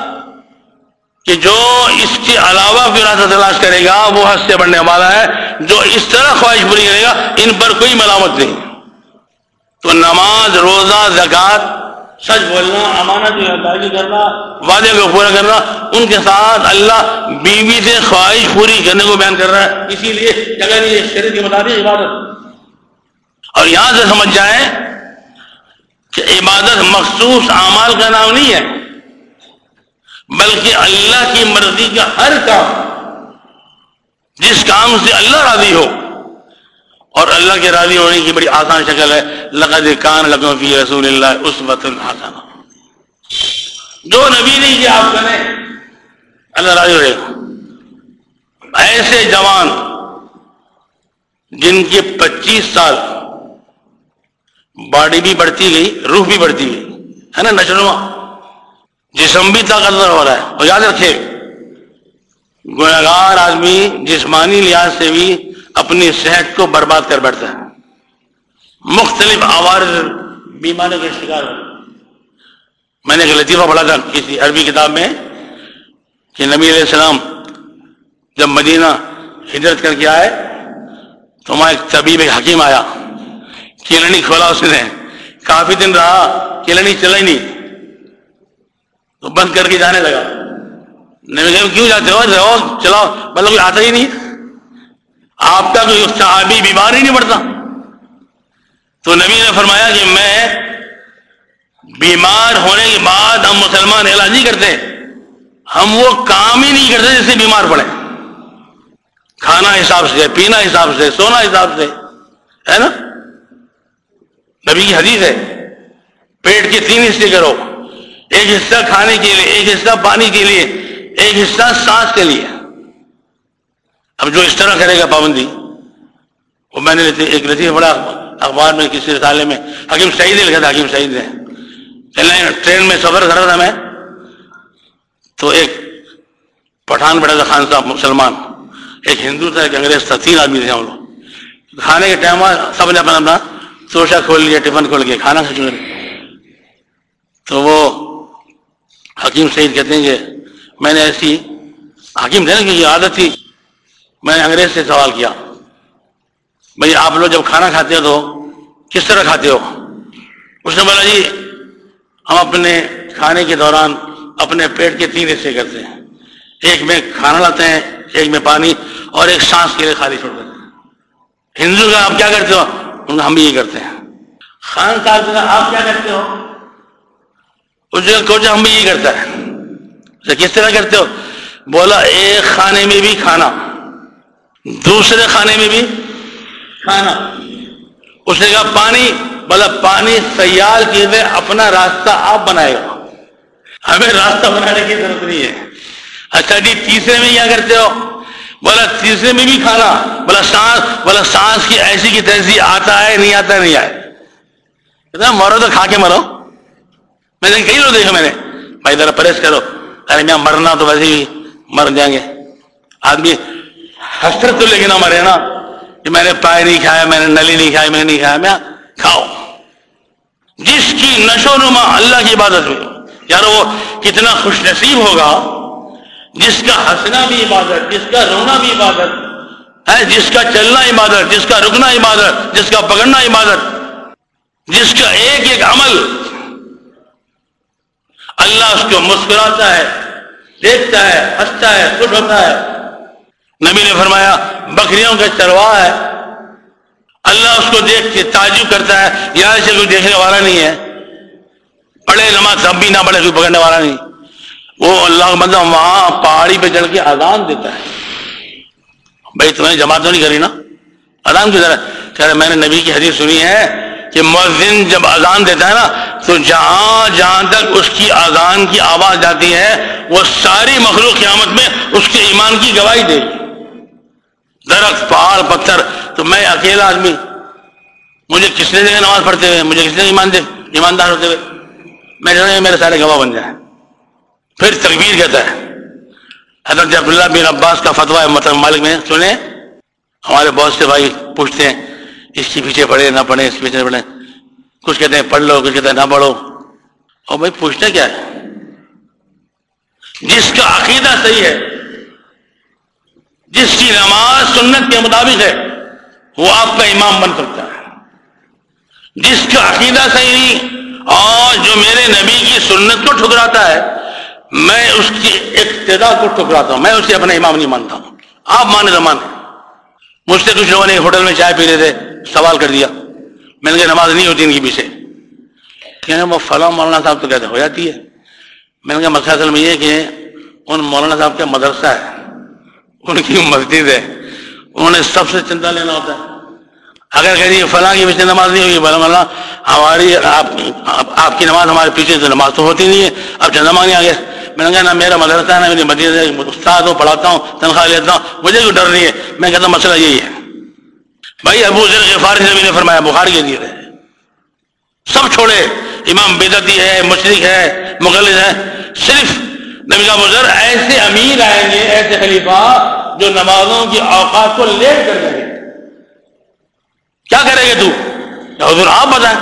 کہ جو اس کے علاوہ راستہ تلاش کرے گا، وہ حد سے بڑھنے والا ہے۔ جو اس طرح خواہش پوری کرے گا، ان پر کوئی ملامت نہیں۔ تو نماز، روزہ زکات سچ بولنا، امانت ادائیگی کرنا، وعدے کو پورا کرنا، ان کے ساتھ اللہ بیوی سے خواہش پوری کرنے کو بیان کر رہا ہے۔ اسی لیے اگر یہ شریر کے مطابق عبادت۔ اور یہاں سے سمجھ جائیں کہ عبادت مخصوص اعمال کا نام نہیں ہے، بلکہ اللہ کی مرضی کا ہر کام، جس کام سے اللہ راضی ہو، اور اللہ کے راضی ہونے کی بڑی آسان شکل ہے، لقد کان لگوں فی رسول اللہ اس وقت جو نبی نہیں کیا آپ کریں اللہ راضی ہوئے ایسے جوان، جن کے پچیس سال باڈی بھی بڑھتی گئی، روح بھی بڑھتی گئی، ہے نا نشرما جسم بھی طاقتور ہو رہا ہے، اور یاد رکھے گناگار آدمی جسمانی لحاظ سے بھی اپنی صحت کو برباد کر بیٹھتا ہے۔ مختلف آواز بیماریوں کا شکار ہو میں نے ایک لطیفہ پڑھا تھا کسی عربی کتاب میں کہ نبی علیہ السلام جب مدینہ ہجرت کر کے آئے تو وہاں ایک طبیب، ایک حکیم آیا۔ کلنی کھولا اس نے۔ کافی دن رہا کلنی چلا ہی نہیں۔ تو بند کر کے جانے لگا۔ نہیں کیوں جاتے ہو؟ رہو چلاؤ۔ مطلب کوئی آتا ہی نہیں۔ آپ کا کوئی صحابی بیمار ہی نہیں پڑتا۔ تو نبی نے فرمایا کہ میں بیمار ہونے کے بعد ہم مسلمان علاج نہیں کرتے۔ ہم وہ کام ہی نہیں کرتے جس سے بیمار پڑے۔ کھانا حساب سے، پینا حساب سے، سونا حساب سے، ہے نا؟ نبی کی حدیث ہے۔ پیٹ کے تین حصے کرو۔ ایک حصہ کھانے کے لیے، ایک حصہ پانی کے لیے، ایک حصہ سانس کے لیے۔ اب جو اس طرح کرے گا پابندی، وہ میں نے ایک لطیف بڑا اخبار میں، کسی رسالے میں۔ حکیم شہید لکھا تھا، حکیم شہید نے۔ ٹرین میں سفر کر رہا تھا میں۔ تو ایک پٹھان بڑا تھا خان صاحب، مسلمان۔ ایک ہندو تھا، ایک انگریز تھا، تین آدمی تھے ہم لوگ۔ کھانے کے ٹائم سب نے اپنا اپنا توشا کھول لیا ٹفن کھول کے، کھانا کھا تو وہ حکیم سعید کہتے ہیں کہ میں نے ایسی حکیم تھے نا کہ یہ عادت تھی، میں نے انگریز سے سوال کیا۔ بھائی، آپ لوگ جب کھانا کھاتے ہو تو کس طرح کھاتے ہو؟ اس نے بولا جی ہم اپنے کھانے کے دوران اپنے پیٹ کے تین حصے کرتے ہیں۔ ایک میں کھانا لاتے ہیں، ایک میں پانی اور ایک سانس کے لیے خالی چھوڑ دیتے ہیں۔ ہندو کا آپ کیا کرتے ہو؟ ہم بھی یہ کرتے ہیں۔ خان صاحب آپ کیا کرتے ہو؟ اس جگہ ہم بھی یہ کرتا ہے۔ کس طرح کرتے ہو؟ بولا ایک کھانے میں بھی کھانا دوسرے کھانے میں بھی کھانا۔ اس نے کہا پانی بولا پانی سیال چیز ہے اپنا راستہ آپ بنائے گا ہمیں راستہ بنانے کی ضرورت نہیں ہے۔ اچھا جی تیسرے میں کیا کرتے ہو؟ بولا تیسرے میں بھی کھانا بولا سانس بولا سانس کی ایسی کی تیسی آتا ہے، نہیں آتا ہے، نہیں آئے۔ کہتا مرو تو کھا کے مرو۔ میں نے کئی لوگ دیکھا میں نے۔ بھائی ذرا پرہیز کرو۔ ارے میں مرنا تو ویسے ہی مر جائیں گے۔ آدمی حسرت تو لیکن نہ مرے نا، کہ میں نے پائے نہیں کھایا، میں نے نلی نہیں کھائی، میں نے نہیں کھایا، میں کھاؤ۔ جس کی نشو نما اللہ کی عبادت میں یار وہ کتنا خوش نصیب ہوگا۔ جس کا ہنسنا بھی عبادت، جس کا رونا بھی عبادت، ہے، جس کا چلنا عبادت، جس کا رکنا عبادت، جس کا پکڑنا عبادت، جس کا ایک ایک عمل، اللہ اس کو مسکراتا ہے، دیکھتا ہے، ہنستا ہے خوش ہوتا ہے۔ نبی نے فرمایا، بکریوں کا چروا ہے۔ اللہ اس کو دیکھ کے تعجب کرتا ہے یا ایسے کوئی دیکھنے والا نہیں ہے۔ پڑھے نماز اب بھی نہ پڑھے، کوئی پکڑنے والا نہیں۔ وہ اللہ کا مطلب وہاں پہاڑی پہ چڑھ کے آزان دیتا ہے۔ بھائی تمہیں جماعت تو نہیں کری نا؟ آزان کی طرح کہ میں نے نبی کی حدیث سنی ہے کہ مؤذن جب اذان دیتا ہے نا، تو جہاں جہاں تک اس کی اذان کی آواز جاتی ہے، وہ ساری مخلوق قیامت میں اس کے ایمان کی گواہی دے گی۔ درخت، پہاڑ، پتھر، تو میں اکیلا آدمی۔ مجھے کس نے دیکھا نماز پڑھتے ہوئے؟ مجھے کس نے ایمان دے؟ ایماندار ہوتے ہوئے۔ میں میرے سارے گواہ بن جائے۔ پھر تکبیر کہتا ہے۔ حضرت عبداللہ بن عباس کا فتویٰ ہے مطلب مالک میں، سنیں۔ ہمارے بہت سے بھائی پوچھتے ہیں، اس کے پیچھے پڑھے نہ پڑھے اس کے پیچھے پڑھے کچھ کہتے ہیں، پڑھ لو، کچھ کہتے ہیں، نہ پڑھو۔ اور بھائی پوچھنا کیا ہے؟ جس کا عقیدہ صحیح ہے، جس کی نماز سنت کے مطابق ہے، وہ آپ کا امام بن سکتا ہے۔ جس کا عقیدہ صحیح نہیں، اور جو میرے نبی کی سنت کو ٹھکراتا ہے میں اس کی اقتدا کو ٹھکراتا ہوں، میں اسے اپنا امام نہیں مانتا۔ ہوں آپ مانے زمانے مجھ سے کچھ لوگوں نے ہوٹل میں چائے پی رہے تھے، سوال کر دیا۔ میں نے کہا نماز نہیں ہوتی ان کی پیچھے کہنے وہ فلاں مولانا صاحب تو کہتے ہو جاتی ہے۔ میں نے کہا مسئلہ اصل میں یہ کہ ان مولانا صاحب کا مدرسہ ہے، ان کی مسجد ہے۔ انہوں نے سب سے چندہ لینا ہوتا ہے۔ اگر کہہ دیے فلاں کی پیچھے نماز نہیں ہوگی بلا مولانا ہماری، آپ کی نماز ہمارے پیچھے سے نماز تو ہوتی نہیں ہے۔ اب چندہ مانگنے آ گیا میں نے کہا نا میرا مدرسہ ہے نا میری مسجد استاد ہوں، پڑھاتا ہوں، تنخواہ لیتا ہوں، مجھے کوئی ڈر نہیں ہے؟ میں کہتا ہوں، مسئلہ یہی ہے۔ بھائی، ابو ذر غفاری نبی نے فرمایا بخار کے لیے سب چھوڑے۔ امام بیدتی ہے، مشرق ہے مغلد ہے۔ صرف نبی کا ایسے امیر آئیں گے، ایسے خلیفہ جو نمازوں کی اوقات کو لیٹ کر دیں گے کیا کرے گے تو؟ حضور، آپ بتائیں۔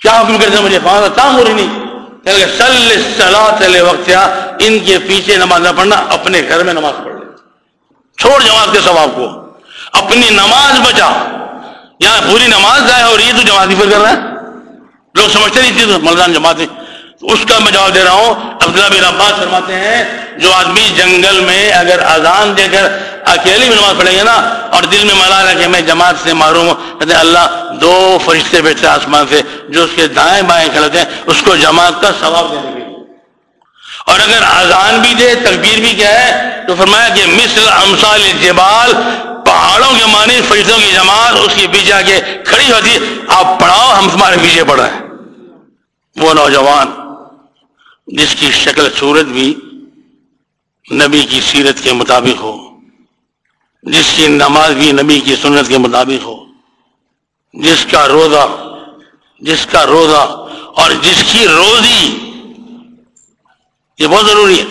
کیا حکم کرتے مجھے؟ پانچ کام ہو رہی نہیں۔ سل وقت ان کے پیچھے نماز نہ پڑھنا، اپنے گھر میں نماز پڑھ لے چھوڑ جماعت کے ثواب کو۔ اپنی نماز بچا۔ یہاں پوری نماز جائے اور یہ تو جماعت پر کر رہا ہے۔ لوگ سمجھتے نہیں تھے ملدان جماعت اس کا میں جواب دے رہا ہوں، عبداللہ بن عباس فرماتے ہیں، جو آدمی جنگل میں اگر اذان دے کر اکیلی بھی نماز پڑھیں گے نا، اور دل میں ملا رہا کہ میں جماعت سے معروم ہوں، کہتے ہیں، اللہ دو فرشتے بیٹھتے آسمان سے، جو اس کے دائیں بائیں کھڑتے ہیں، اس کو جماعت کا ثواب دینے کے اور اگر اذان بھی دے، تکبیر بھی کیا ہے تو فرمایا کہ مثل امثال جبال، پہاڑوں کے معنی فرشتوں کی جماعت، اس کے پیچھے آ کے کھڑی ہوتی، آپ پڑھاؤ، ہم تمہارے پیچھے پڑھ رہے ہیں۔ وہ نوجوان جس کی شکل صورت بھی نبی کی سیرت کے مطابق ہو، جس کی نماز بھی نبی کی سنت کے مطابق ہو، جس کا روزہ، جس کا روزہ اور جس کی روزی، یہ بہت ضروری ہے۔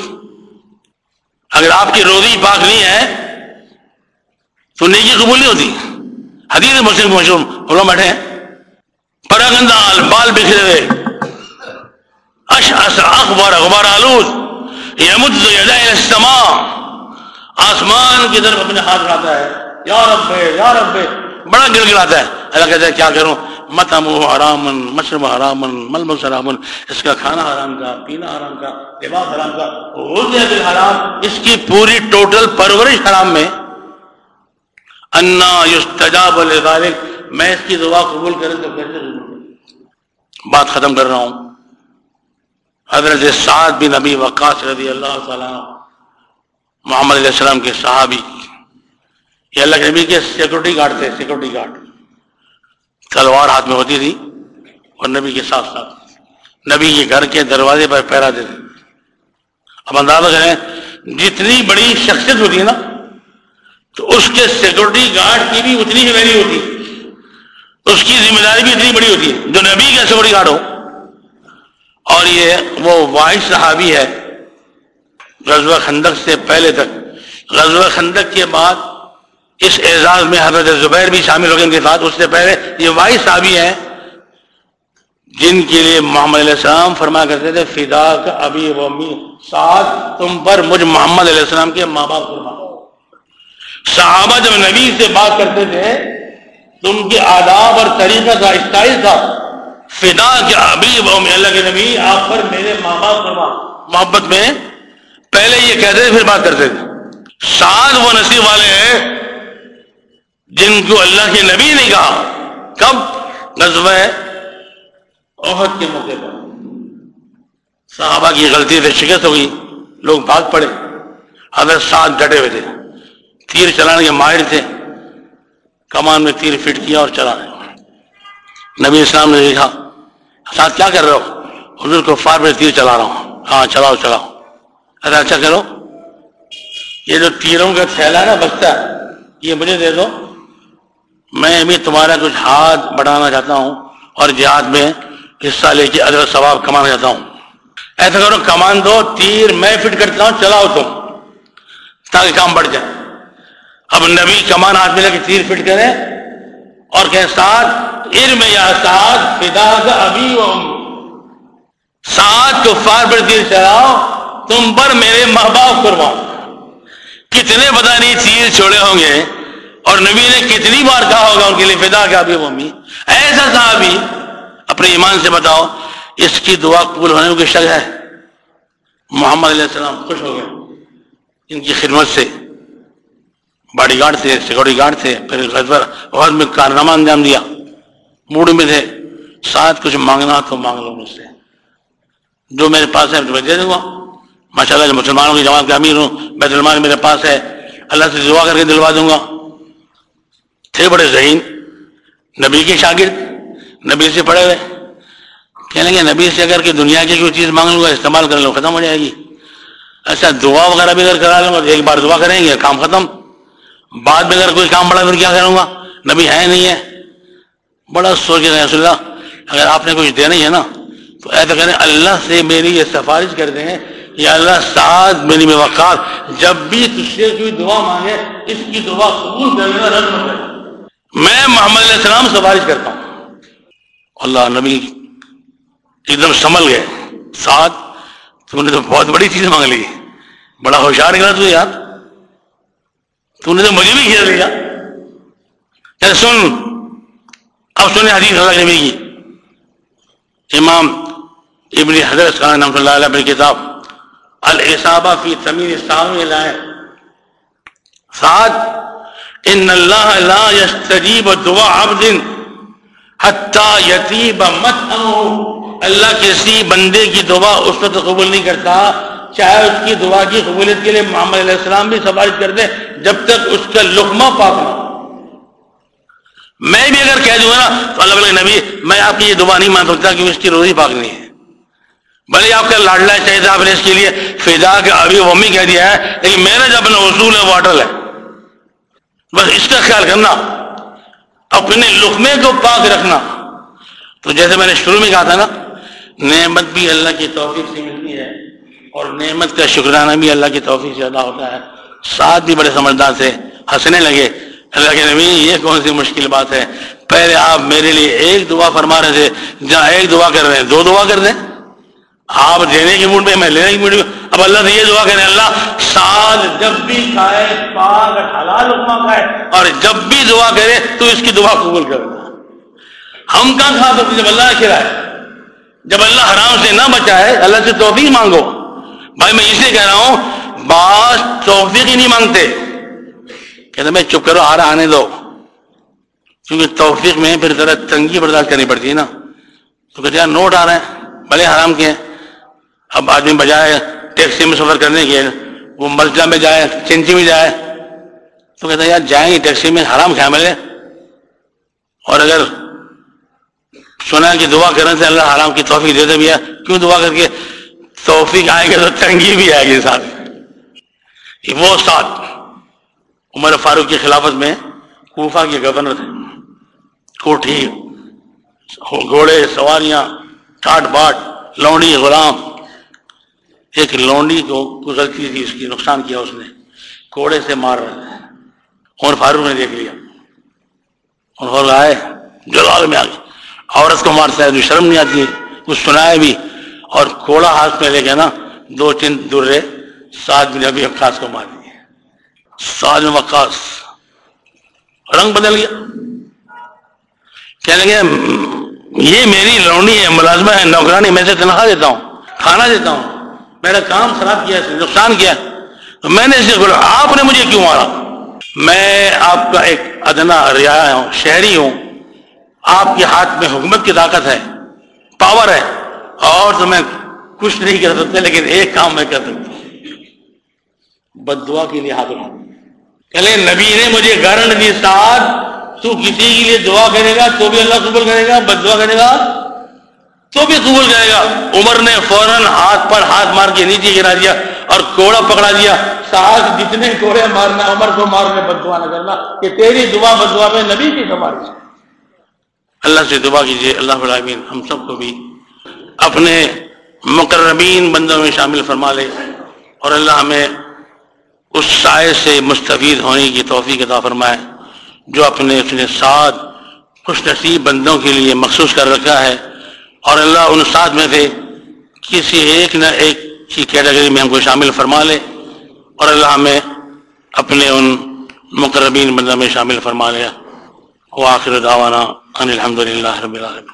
اگر آپ کی روزی پاک نہیں ہے، تو نیکی قبول نہیں ہوتی۔ حدیث مسلم مشہور بیٹھے ہیں پراگندال بال بکھرے ہوئے اش اش اخبار آلود. یمد السماء آسمان کی طرف اپنے ہاتھ لاتا ہے. یا رب یا رب، بڑا گل گلاتا ہے. اللہ کہتا ہے، کیا کروں؟ مت حرامن، مشرب حرامن، ملبس حرامن، اس کا کھانا حرام کا، پینا حرام کا، لباس حرام کا حرام. اس کی پوری ٹوٹل پرورش حرام میں. انا یستجاب لذالک. میں اس کی دعا قبول کریں تو کیسے بات ختم کر رہا ہوں. حضرت سعد بن نبی وقاص رضی اللہ تعالیٰ محمد علیہ السلام کے صحابی، یہ اللہ کے نبی کے سیکورٹی گارڈ تھے سیکورٹی گارڈ تلوار ہاتھ میں ہوتی تھی اور نبی کے ساتھ ساتھ۔ نبی کے گھر کے دروازے پر پہرا دیتے۔ اب اندازہ کریں، جتنی بڑی شخصیت ہوتی ہے نا، تو اس کے سیکورٹی گارڈ کی بھی اتنی ہی ویلی ہوتی۔ اس کی ذمہ داری بھی اتنی بڑی ہوتی ہے۔ جو نبی کا سیکورٹی گارڈ ہو اور یہ وہ واحد صحابی ہے، غزوہ خندق سے پہلے تک۔ غزوہ خندق کے بعد اس اعزاز میں حضرت زبیر بھی شامل ہو گئے ان کے ساتھ اس سے پہلے۔ یہ واحد صحابی ہیں جن کے لیے محمد علیہ السلام فرما کرتے تھے فدا کا ابھی ومی ساتھ تم پر مجھ محمد علیہ السلام کے ماں باپ فرما۔ صحابہ جب نبی سے بات کرتے تھے تم کے آداب اور طریقہ کا اسٹائل تھا۔ فدا کے ابھی ومی اللہ کے نبی، آپ پر میرے ماں باپ فرما۔ محبت میں پہلے یہ کہتے تھے، پھر بات کرتے تھے۔ سات وہ نصیب والے ہیں جن کو اللہ کے نبی نے کہا۔ کب؟ نظم عہد کے موقع پر۔ صحابہ کی غلطی سے شکست ہوئی لوگ بھاگ پڑے۔ حضرت ساتھ ڈٹے ہوئے تھے۔ تیر چلانے کے ماہر تھے۔ کمان میں تیر فٹ کیا اور چلا۔ نبی اسلام نے دیکھا ساتھ کیا کر رہے ہو؟ حضور کو فار میں تیر چلا رہا ہوں۔ ہاں چلاؤ چلاؤ۔ اچھا اچھا کرو۔ یہ جو تیروں کا تھیلا نا بچتا ہے، یہ مجھے دے دو۔ میں بھی تمہارا کچھ ہاتھ بڑھانا چاہتا ہوں اور جہاد میں حصہ لے کے ادر ثواب کمانا چاہتا ہوں۔ ایسا کرو، کمان دو، تیر میں فٹ کرتا ہوں، چلاؤ تم، تاکہ کام بڑھ جائے۔ اب نبی کمان ہاتھ میں لے کے تیر فٹ کرے اور کہ ساتھ علم یا ساتھ فدا ابھی ساتھ تو فار پر تیر چلاؤ، تم پر میرے ماں باپ قربان کتنے پتا نہیں تیر چھوڑے ہوں گے، اور نبی نے کتنی بار کہا ہوگا ان کے لیے، فدا کا بھی ممی ایسا صحابی، اپنے ایمان سے بتاؤ، اس کی دعا قبول ہونے کی شک ہے؟ محمد علیہ السلام خوش ہو گئے، ان کی خدمت سے۔ باڈی گارڈ تھے سیکورٹی گارڈ تھے، پھر غزبر میں کارنامہ انجام دیا۔ موڈ میں تھے۔ ساتھ کچھ مانگنا تو مانگ لو مجھ سے۔ جو میرے پاس ہے، میں دے دوں گا۔ ماشاء اللہ مسلمانوں کی جماعت کا امیر ہوں، بیت المال میرے پاس ہے۔ اللہ سے دعا کر کے دلوا دوں گا۔ تھے بڑے ذہین۔ نبی کے شاگرد۔ نبی سے پڑھے ہوئے۔ کہنے گے نبی سے اگر کہ دنیا کی کوئی چیز مانگ لوں گا، استعمال کر لوں ختم ہو جائے گی۔ اچھا دعا وغیرہ بھی اگر کرا لوں گا ایک بار دعا کریں گے، کام ختم۔ بعد میں اگر کوئی کام بڑا پھر کیا کروں گا، نبی ہے نہیں ہے۔ بڑا سوچ رہے ہیں اللہ، اگر آپ نے کچھ دینا ہی ہے نا، تو ایسا کریں اللہ سے میری یہ سفارش کر دیں، یا اللہ سعد میری میں وقات جب بھی تجھ سے کوئی دعا مانگے، اس کی دعا قبول کرنے کا رسم میں محمد علیہ السلام سفارش کرتا ہوں۔ اللہ نبی ایک دم سنبھل گئے۔ ساتھ تم نے تو بہت بڑی چیز مانگ لی۔ بڑا ہوشیار نکلا تو یاد تم نے تو مجھے بھی گھیر لیا سن اب سنیں حدیث اللہ نبی کی۔ امام ابن حضرت خان رحمۃ اللہ علیہ کتاب۔ الصابہ فی تمیر لائے۔ ساتھ ان اللہ لا یستجیب دعا عبد حتی یتیب مت اللہ کسی بندے کی دعا اس وقت قبول نہیں کرتا، چاہے اس کی دعا کی قبولیت کے لیے محمد علیہ السلام بھی سفارش کر دیں جب تک اس کا لقمہ پاک نہ میں بھی اگر کہہ دوں نا تو اللہ علیہ نبی، میں آپ کی یہ دعا نہیں مان سکتا کیونکہ اس کی روزی پاک نہیں ہے۔ بھلے آپ کا لاڈلا چاہیے تھا آپ نے اس کے لیے فضا کے ابھی ومی کہہ دیا ہے، لیکن میرا جو اپنا اصول ہے، واٹر ہے۔ بس اس کا خیال کرنا، اپنے لقمے کو پاک رکھنا۔ تو جیسے میں نے شروع میں کہا تھا نا، نعمت بھی اللہ کی توفیق سے ملتی ہے اور نعمت کا شکرانہ بھی اللہ کی توفیق سے ادا ہوتا ہے۔ ساتھ بھی بڑے سمجھدار سے ہنسنے لگے۔ اللہ کے نبی، یہ کون سی مشکل بات ہے؟ پہلے آپ میرے لیے ایک دعا فرما رہے تھے، جہاں ایک دعا کر رہے ہیں، دو دعا کر دیں۔ آپ دینے کی موڈ میں میں لینے کی موڈ میں۔ اب اللہ سے یہ دعا کریں، اللہ سال جب بھی کھائے، پاک، حلال لقمہ کھائے، اور جب بھی دعا کرے تو اس کی دعا قبول کر ہم کہاں کھا سکتے جب اللہ نے کھلائے؟ جب اللہ حرام سے نہ بچائے، اللہ سے توفیق مانگو۔ بھائی، میں اسے کہہ رہا ہوں بعض توفیق ہی نہیں مانگتے۔ کہتے میں چپ کرو آ رہا آنے دو۔ کیونکہ توفیق میں پھر ذرا تنگی برداشت کرنی پڑتی ہے نا۔ تو کہتے ہیں نوٹ آ رہے ہیں۔ بھلے حرام کے ہیں۔ اب آدمی بجائے ٹیکسی میں سفر کرنے کے، وہ مسجد میں جائے، چنچی میں جائے۔ تو کہتے ہیں، یار، جائیں گے ٹیکسی میں، حرام کھائے ملے؟ اور اگر سنا کہ دعا کرنے سے اللہ حرام کی توفیق دیتے بھی ہے، کیوں دعا کر کے توفیق آئے گی تو تنگی بھی آئے گی ساتھ وہ ساتھ عمر فاروق کی خلافت میں کوفہ کے گورنر تھے۔ کوٹھی، گھوڑے، سواریاں، ٹاٹ باٹ، لونڈی غلام۔ ایک لونڈی کو کوئی غلطی تھی، اس کی نقصان کیا اس نے۔ کوڑے سے مار رہا ہے عمر فاروق نے دیکھ لیا۔ اور آئے، جلال میں آ گئی۔ عورت کو مارتا ہے شرم نہیں آتی کچھ سنائے بھی۔ اور کوڑا ہاتھ میں لے کے نا، دو تین درے سات بن ابھی وقاص کو مار دیے سات بن وقاص۔ رنگ بدل گیا۔ کہنے لگے، یہ میری لونڈی ہے، ملازمہ ہے، نوکرانی، میں سے تنخواہ دیتا ہوں، کھانا دیتا ہوں۔ میرا کام خراب کیا نقصان کیا۔ تو میں نے اسے آپ نے مجھے کیوں مارا؟ میں آپ کا ایک ادنا رعایا ہوں، شہری ہوں۔ آپ کے ہاتھ میں حکومت کی طاقت ہے، پاور ہے۔ اور تو میں کچھ نہیں کر سکتے لیکن ایک کام میں کر سکتا بد دعا کے لیے ہاتھ اٹھا کہ نبی نے مجھے گارنٹ دی، ساتھ تو کسی کے لیے دعا کرے گا، تو بھی اللہ قبول کرے گا بد دعا کرے گا، تو بھی قبول کرے گا۔ عمر نے فوراً ہاتھ پر ہاتھ مار کے نیچے گرا دیا اور کوڑا پکڑا دیا۔ ساتھ جتنے کوڑے مارنا، عمر کو مارنے بد دعا نہ کرنا، کہ تیری دعا بد دعا میں نبی کی ہماری اللہ سے دعا کیجیے، اللہ العالمین ہم سب کو بھی اپنے مقربین بندوں میں شامل فرما لے اور اللہ ہمیں اس سائے سے مستفید ہونے کی توفیق عطا فرمائے، جو اپنے اپنے ساتھ خوش نصیب بندوں کے لیے مخصوص کر رکھا ہے۔ اور اللہ ان ساتھ میں سے کسی ایک نہ ایک کی کیٹیگری میں ہم کو شامل فرما لے اور اللہ ہمیں اپنے ان مقربین بندوں میں شامل فرما لے۔ وہ آخر دعوانا ان الحمد للہ رب العالمین۔